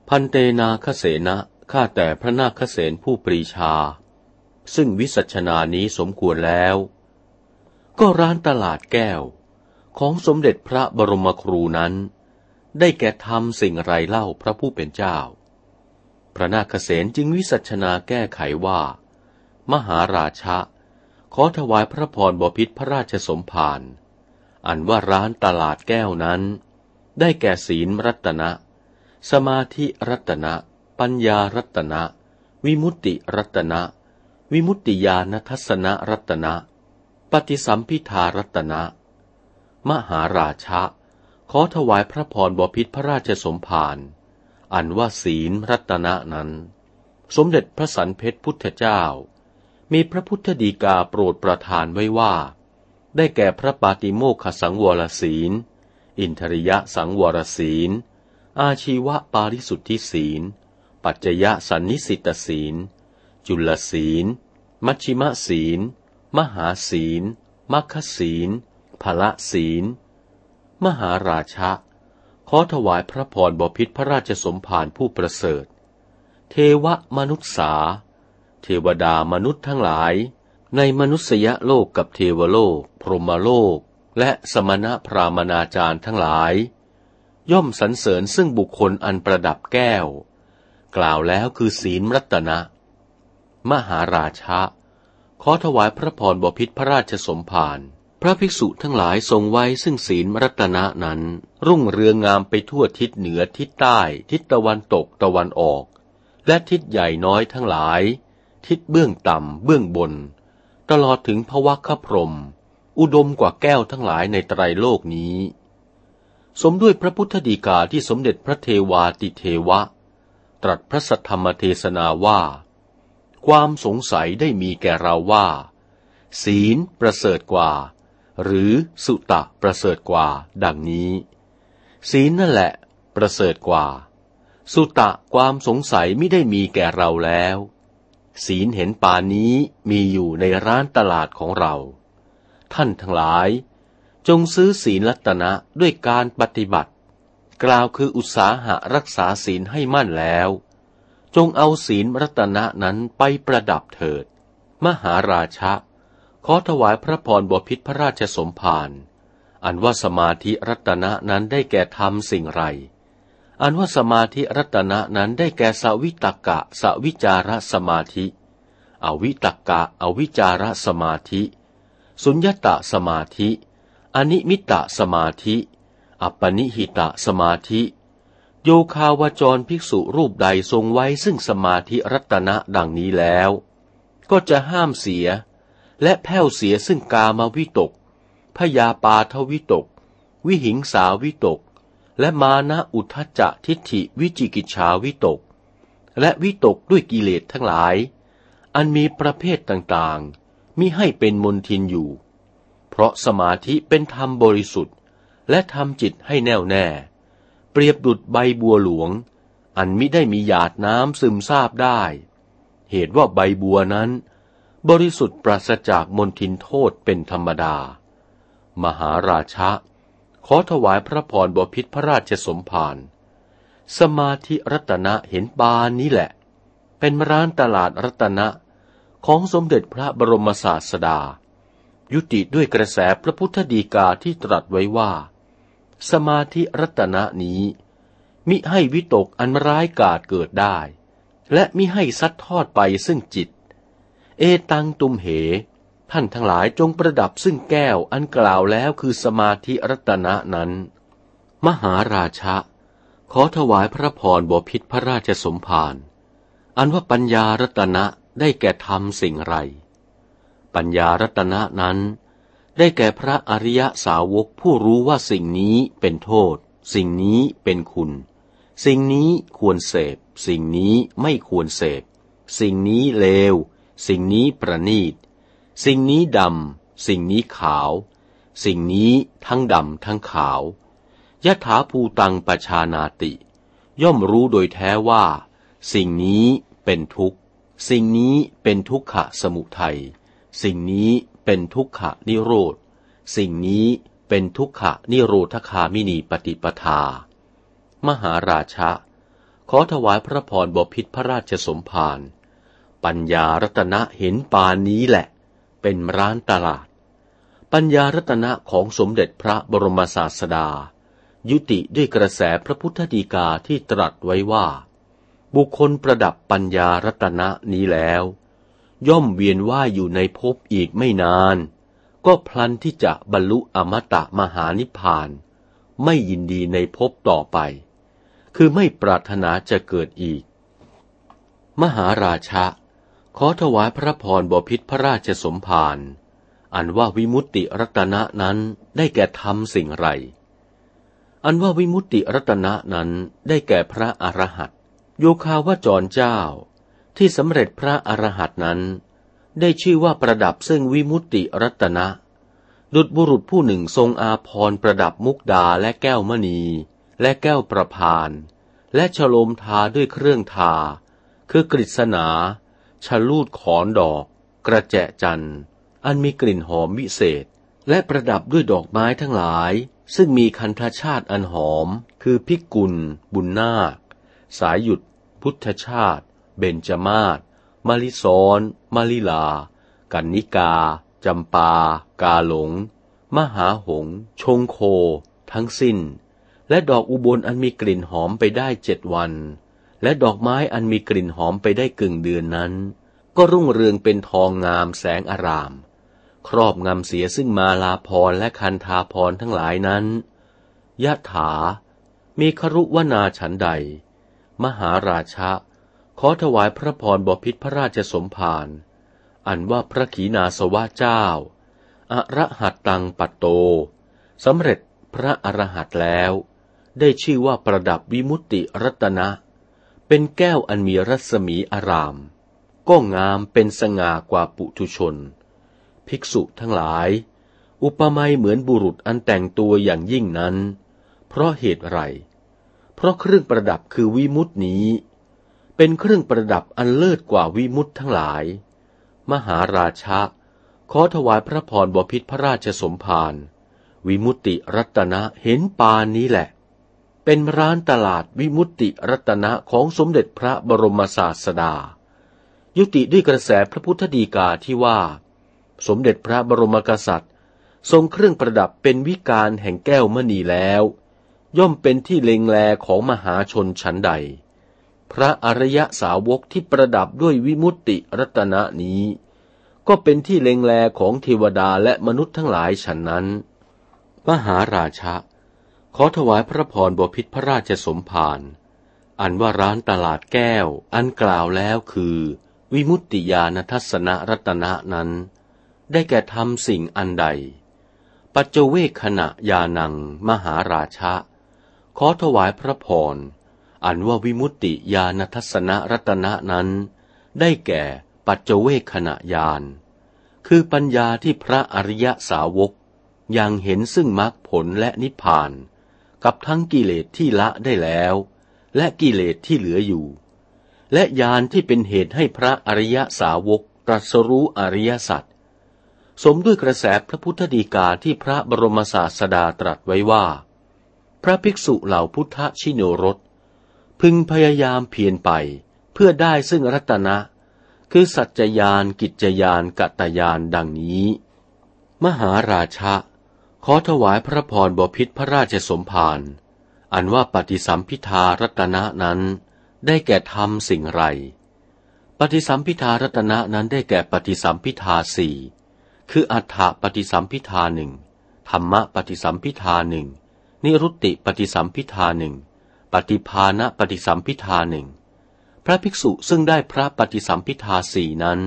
พันเตนาคเสนะ ข้าแต่พระนาคเสนผู้ปรีชา ซึ่งวิสัชนานี้สมควรแล้ว ก็ร้านตลาดแก้วของสมเด็จพระบรมครูนั้น ได้แก่ทำสิ่งไรเล่าพระผู้เป็นเจ้า พระนาคเษนจึงวิสัชนาแก้ไขว่า มหาราชะ ขอถวายพระพรบพิษพระราชสมภารอันว่าร้านตลาดแก้วนั้น ได้แก่ศีลรัตนะ สมาธิรัตนะ ปัญญารัตนะ วิมุตติรัตนะ วิมุตติญาณทัศนรัตนะ ปฏิสัมพิทารัตนะ มหาราชะ ขอถวายพระพรบพิษพระราชสมภารอันว่าศีลรัตนะนั้น สมเด็จพระสันเพชรพุทธเจ้า มีพระพุทธดีกาโปรดประทานไว้ว่า ได้แก่พระปาติโมขสังวรศีล อินทริยะสังวรศีล อาชีวะปาริสุทธิศีล ปัจจยะสันนิสิตศีล จุลศีล มัชชิมศีล มหาศีล มัคคศีลพละศีล มหาราชะ ขอถวายพระพรบพิษพระราชสมภารผู้ประเสริฐ เทวมนุษสา เทวดามนุษย์ทั้งหลาย ในมนุษยโลกกับเทวโลก พรหมโลก และสมณพรามนาจารย์ทั้งหลาย ย่อมสรรเสริญซึ่งบุคคลอันประดับแก้ว กล่าวแล้วคือศีลรัตนะ มหาราชะ ขอถวายพระพรบพิษพระราชสมภารพระภิกษุทั้งหลายทรงไว้ซึ่งศีลรัตนะนั้น รุ่งเรืองงามไปทั่วทิศเหนือทิศใต้ ทิศตะวันตกตะวันออก และทิศใหญ่น้อยทั้งหลาย ทิศเบื้องต่ำเบื้องบน ตลอดถึงพวัคพรม อุดมกว่าแก้วทั้งหลายในไตรโลกนี้ สมด้วยพระพุทธดีกาที่สมเด็จพระเทวาติเทวะ ตรัสพระสัทธรรมเทศนาว่า ความสงสัยได้มีแก่เราว่า ศีลประเสริฐกว่า หรือสุตะประเสริฐกว่า ดังนี้ ศีลนั่นแหละ ประเสริฐกว่า สุตะความสงสัยไม่ได้มีแก่เราแล้ว ศีลเห็นปานี้มีอยู่ในร้านตลาดของเรา ท่านทั้งหลาย จงซื้อศีลรัตนะด้วยการปฏิบัติ กล่าวคืออุตสาหะรักษาศีลให้มั่นแล้ว จงเอาศีลรัตนะนั้นไปประดับเถิด มหาราชะ ขอถวายพระพรบพิษพระราชสมภารอันว่าสมาธิรัตนะนั้นได้แก่ทำสิ่งไร อันว่าสมาธิรัตนะนั้นได้แก่สวิตกะสวิจารสมาธิ อวิตกะอวิจารสมาธิ สุญญตะสมาธิ อนิมิตะสมาธิ อัปปนิหิตะสมาธิ โยคาวจรภิกษุรูปใดทรงไว้ซึ่งสมาธิรัตนะดังนี้แล้ว ก็จะห้ามเสีย และแผ่วเสียซึ่งกามวิตก พยาปาทวิตก วิหิงสาวิตก และมานะอุทจจะทิฏฐิวิจิกิจชาวิตก และวิตกด้วยกิเลสทั้งหลาย อันมีประเภทต่างๆมิให้เป็นมนทินอยู่ เพราะสมาธิเป็นธรรมบริสุทธิ์ และทำจิตให้แน่วแน่ เปรียบดุดใบบัวหลวง อันมิได้มีหยาดน้ำซึมซาบได้ เหตุว่าใบบัวนั้น บริสุทธิ์ปราศจากมนทินโทษเป็นธรรมดา มหาราชะ ขอถวายพระพรบพิษพระราชสมภารสมาธิรัตนะเห็นบานนี้แหละ เป็นร้านตลาดรัตนะของสมเด็จพระบรมศาสดา ยุติด้วยกระแสพระพุทธดีกาที่ตรัสไว้ว่า สมาธิรัตนะนี้ มิให้วิตกอันร้ายกาจเกิดได้ และมิให้ซัดทอดไปซึ่งจิต เอตังตุมเห ท่านทั้งหลายจงประดับซึ่งแก้วอันกล่าวแล้วคือสมาธิรัตนะนั้น มหาราชะ ขอถวายพระพรบพิษพระราชสมภารอันว่าปัญญารัตนะได้แก่ทำสิ่งไร ปัญญารัตนะนั้น ได้แก่พระอริยสาวกผู้รู้ว่าสิ่งนี้เป็นโทษ สิ่งนี้เป็นคุณ สิ่งนี้ควรเสพ สิ่งนี้ไม่ควรเสพ สิ่งนี้เลว สิ่งนี้ประณีต สิ่งนี้ดำ สิ่งนี้ขาว สิ่งนี้ทั้งดำทั้งขาวยะถาภูตังปชานาติ ย่อมรู้โดยแท้ว่า สิ่งนี้เป็นทุกข์ สิ่งนี้เป็นทุกขะสมุทัย สิ่งนี้ เป็นทุกขะนิโรธ สิ่งนี้เป็นทุกขะนิโรธคามินีปฏิปทา มหาราชะ ขอถวายพระพรบพิษพระราชสมภารปัญญารัตนะเห็นปานนี้แหละ เป็นร้านตลาด ปัญญารัตนะของสมเด็จพระบรมศาสดา ยุติด้วยกระแสพระพุทธดีกาที่ตรัสไว้ว่า บุคคลประดับปัญญารัตนะนี้แล้ว ย่อมเวียนว่ายอยู่ในภพอีกไม่นาน ก็พลันที่จะบรรลุอมตะมหานิพพาน ไม่ยินดีในภพต่อไป คือไม่ปรารถนาจะเกิดอีก มหาราชะ ขอถวายพระพรบพิษพระราชสมภารอันว่าวิมุตติรัตนะนั้นได้แก่ทำสิ่งไร อันว่าวิมุตติรัตนะนั้นได้แก่พระอรหันตโยคาวจรเจ้า ที่สำเร็จพระอรหันต์นั้น ได้ชื่อว่าประดับซึ่งวิมุตติรัตนะ ดุจบุรุษผู้หนึ่งทรงอาพรประดับมุกดาและแก้วมณี และแก้วประพาน และฉโลมทาด้วยเครื่องทา คือกฤษณาชลูดขอนดอก กระแจจันอันมีกลิ่นหอมวิเศษ และประดับด้วยดอกไม้ทั้งหลาย ซึ่งมีคันธชาติอันหอม คือพิกุล บุญนาค สายหยุด พุทธชาติ เบญจมาศมาลิซอนมาลิลา กันนิกา จำปา กาหลง มหาหง ชงโค ทั้งสิ้น และดอกอุบลอันมีกลิ่นหอมไปได้เจ็ดวัน และดอกไม้อันมีกลิ่นหอมไปได้กึ่งเดือนนั้น ก็รุ่งเรืองเป็นทองงามแสงอาราม ครอบงำเสียซึ่งมาลาพรและคันธาพรทั้งหลายนั้นยะถา มีครุวนาฉันใด มหาราชะ ขอถวายพระพรบพิษพระราชสมภารอันว่าพระขีณาสวะเจ้า อระหัตตังปัตโตสำเร็จพระอรหัตแล้ว ได้ชื่อว่าประดับวิมุตติรัตนะ เป็นแก้วอันมีรัศมีอาราม ก็งามเป็นสง่ากว่าปุถุชน ภิกษุทั้งหลาย อุปมาเหมือนบุรุษอันแต่งตัวอย่างยิ่งนั้น เพราะเหตุไร เพราะเครื่องประดับคือวิมุตินี้ เป็นเครื่องประดับอันเลิศกว่าวิมุตทั้งหลาย มหาราชะ ขอถวายพระพรบพิษพระราชสมภารวิมุตติรัตนะเห็นปานนี้แหละ เป็นร้านตลาดวิมุตติรัตนะของสมเด็จพระบรมศาสดา ยุติด้วยกระแสพระพุทธดีกาที่ว่า สมเด็จพระบรมกษัตริย์ ทรงเครื่องประดับเป็นวิการแห่งแก้วมณีแล้ว ย่อมเป็นที่เล็งแลของมหาชนชั้นใด พระอริยสาวกที่ประดับด้วยวิมุตติรัตนะนี้ ก็เป็นที่เล็งแลของเทวดาและมนุษย์ทั้งหลายฉันนั้น มหาราชะ ขอถวายพระพรบพิษพระราชสมภารอันว่าร้านตลาดแก้ว อันกล่าวแล้วคือ วิมุตติญาณทัศนรัตนะนั้น ได้แก่ทำสิ่งอันใด ปัจเจเวคขณะยานัง มหาราชะ ขอถวายพระพร อันว่าวิมุตติญาณทัศนรัตนะนั้น ได้แก่ปัจเจเวขณะยานคือปัญญาที่พระอริยสาวกยังเห็นซึ่งมรรคผลและนิพพาน กับทั้งกิเลสที่ละได้แล้ว และกิเลสที่เหลืออยู่ และญาณที่เป็นเหตุให้พระอริยสาวกตรัสรู้อริยสัจสมด้วยกระแสพระพุทธดีกาที่พระบรมศาสดาตรัสไว้ว่า พระภิกษุเหล่าพุทธชิโนรส พึงพยายามเพียรไปเพื่อได้ซึ่งรัตนะ คือสัจจยานกิจยานกัตยานดังนี้ มหาราชะ ขอถวายพระพรบพิษพระราชสมภารอันว่าปฏิสัมพิทารัตนะนั้น ได้แก่ทำสิ่งไร ปฏิสัมพิทารัตนะนั้นได้แก่ปฏิสัมพิทาสี่คืออัฏฐปฏิสัมพิทาหนึ่งธรรมะปฏิสัมพิทาหนึ่งนิรุตติปฏิสัมพิทาหนึ่ง ปฏิภาณปฏิสัมพิทาหนึ่งพระภิกษุซึ่งได้พระปฏิสัมพิทาสี่นั้น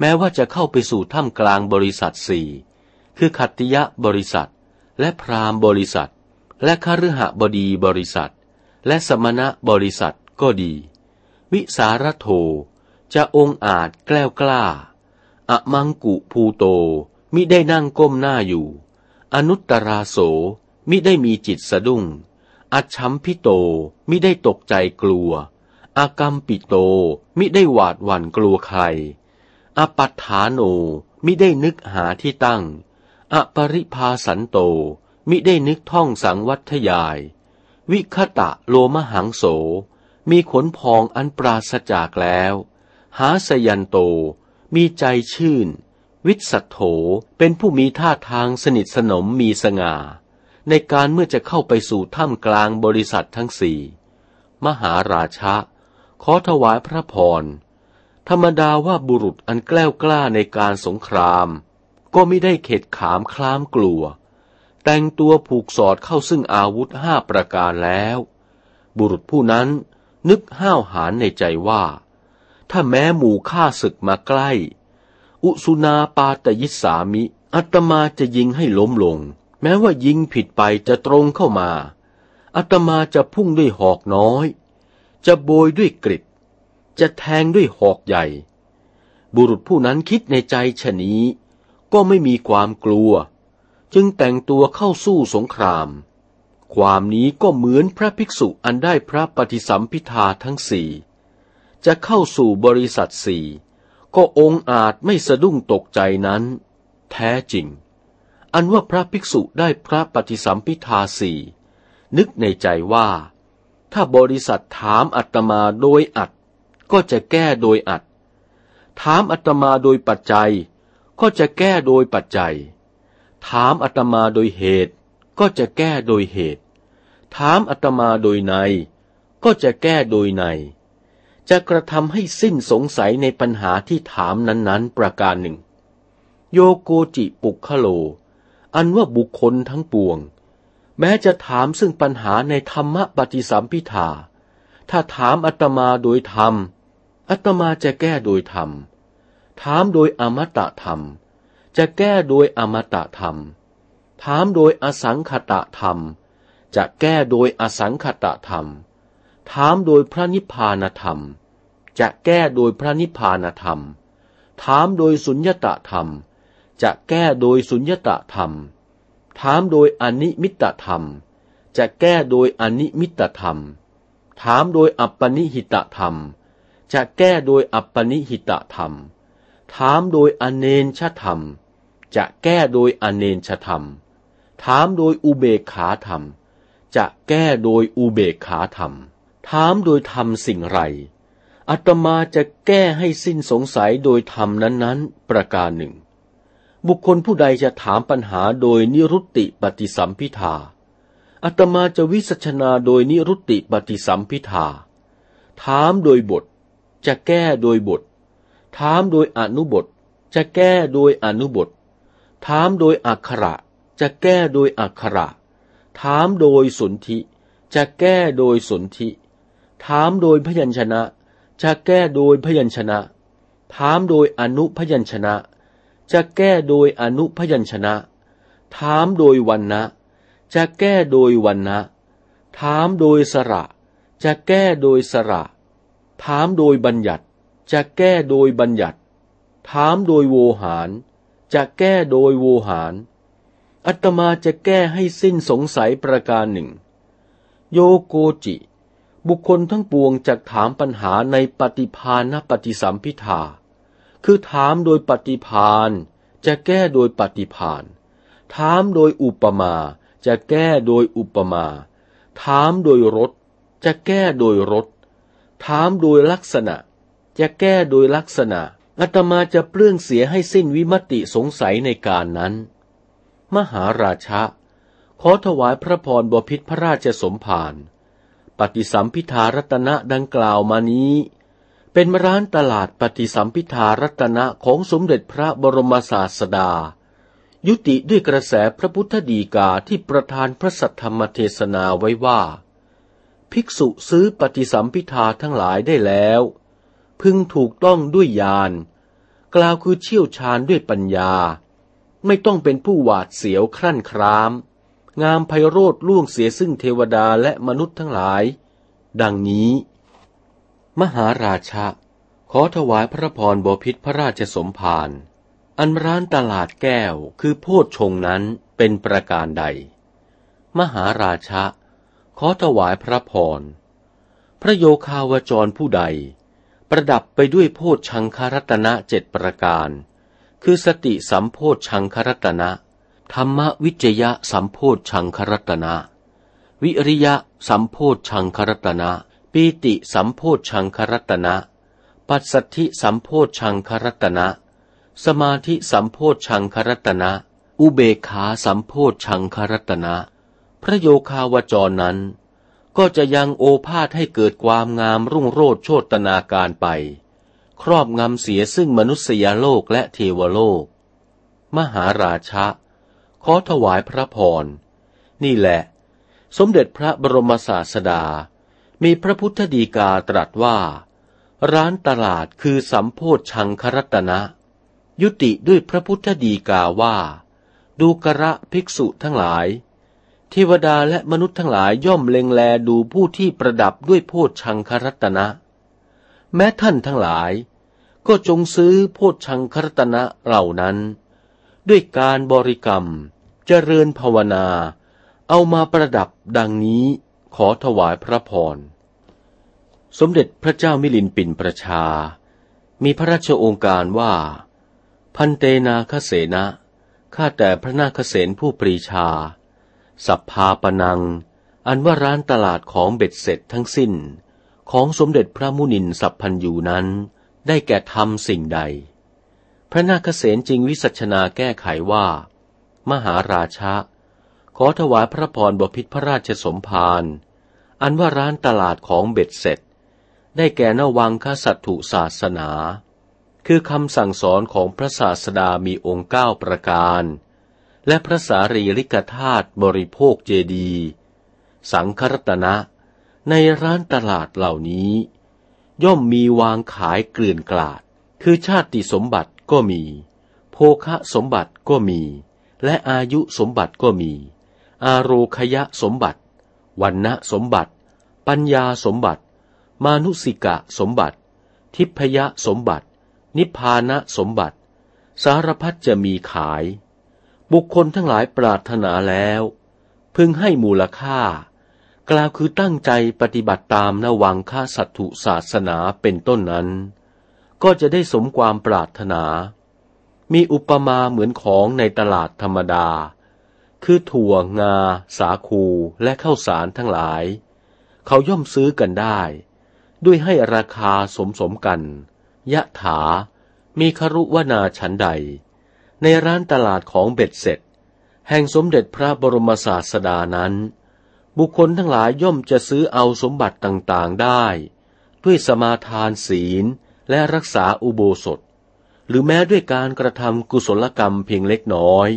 แม้ว่าจะเข้าไปสู่ถ้ำกลางบริษัทสี่คือขัตติยะบริษัท และพราหมณ์บริษัท และคฤหบดีบริษัท และสมณะบริษัทก็ดี วิสารโทจะองอาจแกล้วกล้า อมังกุภูโตมิได้นั่งก้มหน้าอยู่ อนุตราโสมิได้มีจิตสะดุ้ง อัจฉัมภิโตมิได้ตกใจกลัว อากรรมปิโตมิได้หวาดหวั่นกลัวใคร อปัฏฐานโนมิได้นึกหาที่ตั้ง อปริภาสันโตมิได้นึกท่องสังวัธยาย วิคตะโลมหังโส มีขนพองอันปราศจากแล้ว หาสยันโต มีใจชื่น วิสัตโถเป็นผู้มีท่าทางสนิทสนมมีสง่า ในการเมื่อจะเข้าไปสู่ถ้ำกลางบริษัททั้งสี่มหาราชะ ขอถวายพระพร ธรรมดาว่าบุรุษอันแกล้วกล้าในการสงคราม ก็ไม่ได้เข็ดขามคลามกลัว แต่งตัวผูกสอดเข้าซึ่งอาวุธห้าประการแล้ว บุรุษผู้นั้นนึกห้าวหาญในใจว่า ถ้าแม้หมู่ข้าศึกมาใกล้ อุสุนาปาตยิสามิ อัตมาจะยิงให้ล้มลง แม้ว่ายิงผิดไปจะตรงเข้ามาอัตมาจะพุ่งด้วยหอกน้อย จะโบยด้วยกริดจะแทงด้วยหอกใหญ่ บุรุษผู้นั้นคิดในใจชะนี้ ก็ไม่มีความกลัว จึงแต่งตัวเข้าสู้สงคราม ความนี้ก็เหมือนพระภิกษุอันได้พระปฏิสัมพิทาทั้งสี่ จะเข้าสู่บริษัทสี่ก็องอาจไม่สะดุ้งตกใจนั้น แท้จริง อันว่าพระภิกษุได้พระปฏิสัมพิทาสี่นึกในใจว่า ถ้าบริษัทถามอัตมาโดยอัด ก็จะแก้โดยอัด ถามอัตมาโดยปัจจัย ก็จะแก้โดยปัจจัย ถามอัตมาโดยเหตุ ก็จะแก้โดยเหตุ ถามอัตมาโดยใน ก็จะแก้โดยใน จะกระทำให้สิ้นสงสัยในปัญหาที่ถามนั้นๆ ประการหนึ่ง โยโกจิปุคโล อันว่าบุคคลทั้งปวง แม้จะถามซึ่งปัญหาในธรรมปฏิสัมพิทาถ้าถามอัตมาโดยธรรมอัตมาจะแก้โดยธรรม ถามโดยอมตะธรรม จะแก้โดยอมตะธรรม ถามโดยอสังขตะธรรม จะแก้โดยอสังขตะธรรม ถามโดยพระนิพพานธรรม จะแก้โดยพระนิพพานธรรม ถามโดยสุญญตธรรม จะแก้โดยสุญญตธรรม ถามโดยอนิมิตธรรม จะแก้โดยอนิมิตธรรม ถามโดยอัปปนิหิตธรรม จะแก้โดยอัปปนิหิตธรรม ถามโดยอเนนชธรรม จะแก้โดยอเนนชธรรม ถามโดยอุเบกขาธรรม จะแก้โดยอุเบกขาธรรม ถามโดยทำสิ่งไรอัตมาจะแก้ให้สิ้นสงสัยโดยธรรมนั้นๆ ประการหนึ่ง บุคคลผู้ใดจะถามปัญหาโดยนิรุตติปฏิสัมพิทาอัตมาจะวิสัชนาโดยนิรุตติปฏิสัมพิทาถามโดยบท จะแก้โดยบท ถามโดยอนุบท จะแก้โดยอนุบท ถามโดยอักขระ จะแก้โดยอักขระ ถามโดยสนธิ จะแก้โดยสนธิ ถามโดยพยัญชนะ จะแก้โดยพยัญชนะ ถามโดยอนุพยัญชนะ จะแก้โดยอนุพยัญชนะ ถามโดยวันนะจะแก้โดยวันนะถามโดยสระ จะแก้โดยสระ ถามโดยบัญญัติ จะแก้โดยบัญญัติ ถามโดยโวหาร จะแก้โดยโวหาร อัตมาจะแก้ให้สิ้นสงสัยประการหนึ่ง โยโกจิ บุคคลทั้งปวงจะถามปัญหาในปฏิพานปฏิสัมพิทา คือถามโดยปฏิพานจะแก้โดยปฏิพานถามโดยอุปมา จะแก้โดยอุปมา ถามโดยรถ จะแก้โดยรถ ถามโดยลักษณะ จะแก้โดยลักษณะอาตมาจะเปลื้องเสียให้สิ้นวิมติสงสัยในการนั้น มหาราชะ ขอถวายพระพรบพิษพระราชสมภารปฏิสัมพิธารัตนะดังกล่าวมานี้ เป็นร้านตลาดปฏิสัมพิธารัตนะของสมเด็จพระบรมศาสดา ยุติด้วยกระแสพระพุทธดีกาที่ประธานพระสัทธรรมเทศนาไว้ว่า ภิกษุซื้อปฏิสัมพิธาทั้งหลายได้แล้ว พึงถูกต้องด้วยญาณกล่าวคือเชี่ยวชาญด้วยปัญญา ไม่ต้องเป็นผู้หวาดเสียวครั่นคราม งามไพโรธล่วงเสียซึ่งเทวดาและมนุษย์ทั้งหลาย ดังนี้ มหาราชะ ขอถวายพระพรบพิษพระราชสมภาร อันร้านตลาดแก้วคือโพชฌงนั้นเป็นประการใด มหาราชะ ขอถวายพระพร พระโยคาวจรผู้ใด ประดับไปด้วยโพชชังครัตนะเจ็ดประการ คือสติสัมโพชชังครัตนะ ธรรมวิจยะสัมโพชชังครัตนะ วิริยะสัมโพชชังครัตนะ ปีติสัมโพชังครัตนะ ปัสสัทธิสัมโพชฌังครัตนะ สมาธิสัมโพชฌังครัตนะ อุเบกขาสัมโพชฌังครัตนะ พระโยคาวจรนั้น ก็จะยังโอภาสให้เกิดความงามรุ่งโรจน์โชตนาการไป ครอบงำเสียซึ่งมนุษยโลกและเทวโลก มหาราชะ ขอถวายพระพร นี่แหละ สมเด็จพระบรมศาสดา มีพระพุทธดีกาตรัสว่า ร้านตลาดคือสัมโพธชังครัตนะ ยุติด้วยพระพุทธดีกาว่า ดูกระภิกษุทั้งหลาย เทวดาและมนุษย์ทั้งหลายย่อมเล็งแลดูผู้ที่ประดับด้วยโพชชังครัตนะ แม้ท่านทั้งหลาย ก็จงซื้อโพชชังครัตนะเหล่านั้น ด้วยการบริกรรม เจริญภาวนา เอามาประดับดังนี้ ขอถวายพระพร สมเด็จพระเจ้ามิลินปินประชา มีพระราชโองการว่า พันเตนาคเสนะข้าแต่พระนาคเสนผู้ปรีชา สัพพาปนัง อันว่าร้านตลาดของเบ็ดเสร็จทั้งสิ้น ของสมเด็จพระมุนินสัพพันยูนั้น ได้แก่ทำสิ่งใด พระนาคเษนจึงวิสัชนาแก้ไขว่า มหาราชะขอถวายพระพรบพิษพระราชสมภาร อันว่าร้านตลาดของเบ็ดเสร็จ ได้แก่นวังคสัตถุศาสนา คือคำสั่งสอนของพระศาสดามีองค์เก้าประการ และพระสารีริกธาตุบริโภคเจดี สังครัตนะ ในร้านตลาดเหล่านี้ ย่อมมีวางขายเกลื่อนกลาด คือชาติสมบัติก็มี โภคะสมบัติก็มี และอายุสมบัติก็มี อาโรคยะสมบัติ วันณะสมบัติ ปัญญาสมบัติ มานุสิกะสมบัติ ทิพยสมบัติ นิพพานะสมบัติ สารพัดจะมีขาย บุคคลทั้งหลายปรารถนาแล้ว พึงให้มูลค่า กล่าวคือตั้งใจปฏิบัติตามนวังค่าสัตถุศาสนาเป็นต้นนั้น ก็จะได้สมความปรารถนา มีอุปมาเหมือนของในตลาดธรรมดา คือถั่วงา สาคูและข้าวสารทั้งหลาย เขาย่อมซื้อกันได้ ด้วยให้ราคาสมสมกัน ยะถา มีครุวนาฉันใด ในร้านตลาดของเบ็ดเสร็จ แห่งสมเด็จพระบรมศาสดานั้น บุคคลทั้งหลายย่อมจะซื้อเอาสมบัติต่างๆได้ ด้วยสมาทานศีลและรักษาอุโบสถ หรือแม้ด้วยการกระทำกุศลกรรมเพียงเล็กน้อย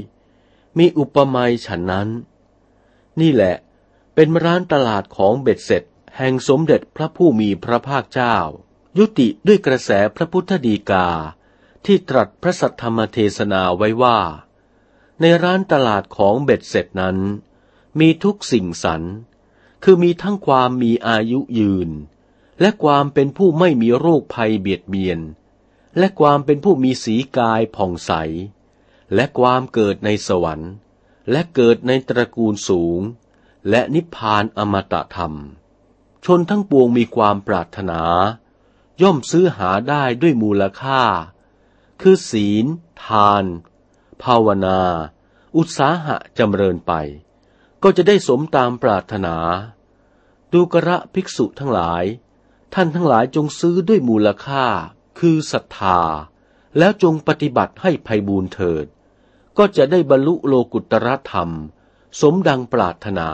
มีอุปมาฉันนั้น นี่แหละ เป็นร้านตลาดของเบ็ดเสร็จ แห่งสมเด็จพระผู้มีพระภาคเจ้า ยุติด้วยกระแสพระพุทธดีกา ที่ตรัสพระสัทธรรมเทศนาไว้ว่า ในร้านตลาดของเบ็ดเสร็จนั้น มีทุกสิ่งสรรคือมีทั้งความมีอายุยืน และความเป็นผู้ไม่มีโรคภัยเบียดเบียน และความเป็นผู้มีสีกายผ่องใส และความเกิดในสวรรค์ และเกิดในตระกูลสูง และนิพพานอมตะธรรม ชนทั้งปวงมีความปรารถนา ย่อมซื้อหาได้ด้วยมูลค่า คือศีล ทาน ภาวนา อุตสาหะจำเริญไป ก็จะได้สมตามปรารถนา ดูกระภิกษุทั้งหลาย ท่านทั้งหลายจงซื้อด้วยมูลค่า คือศรัทธาแล้วจงปฏิบัติให้ภัยบูนเถิด ก็จะได้บรรลุโลกุตรธรรม สมดังปรารถนา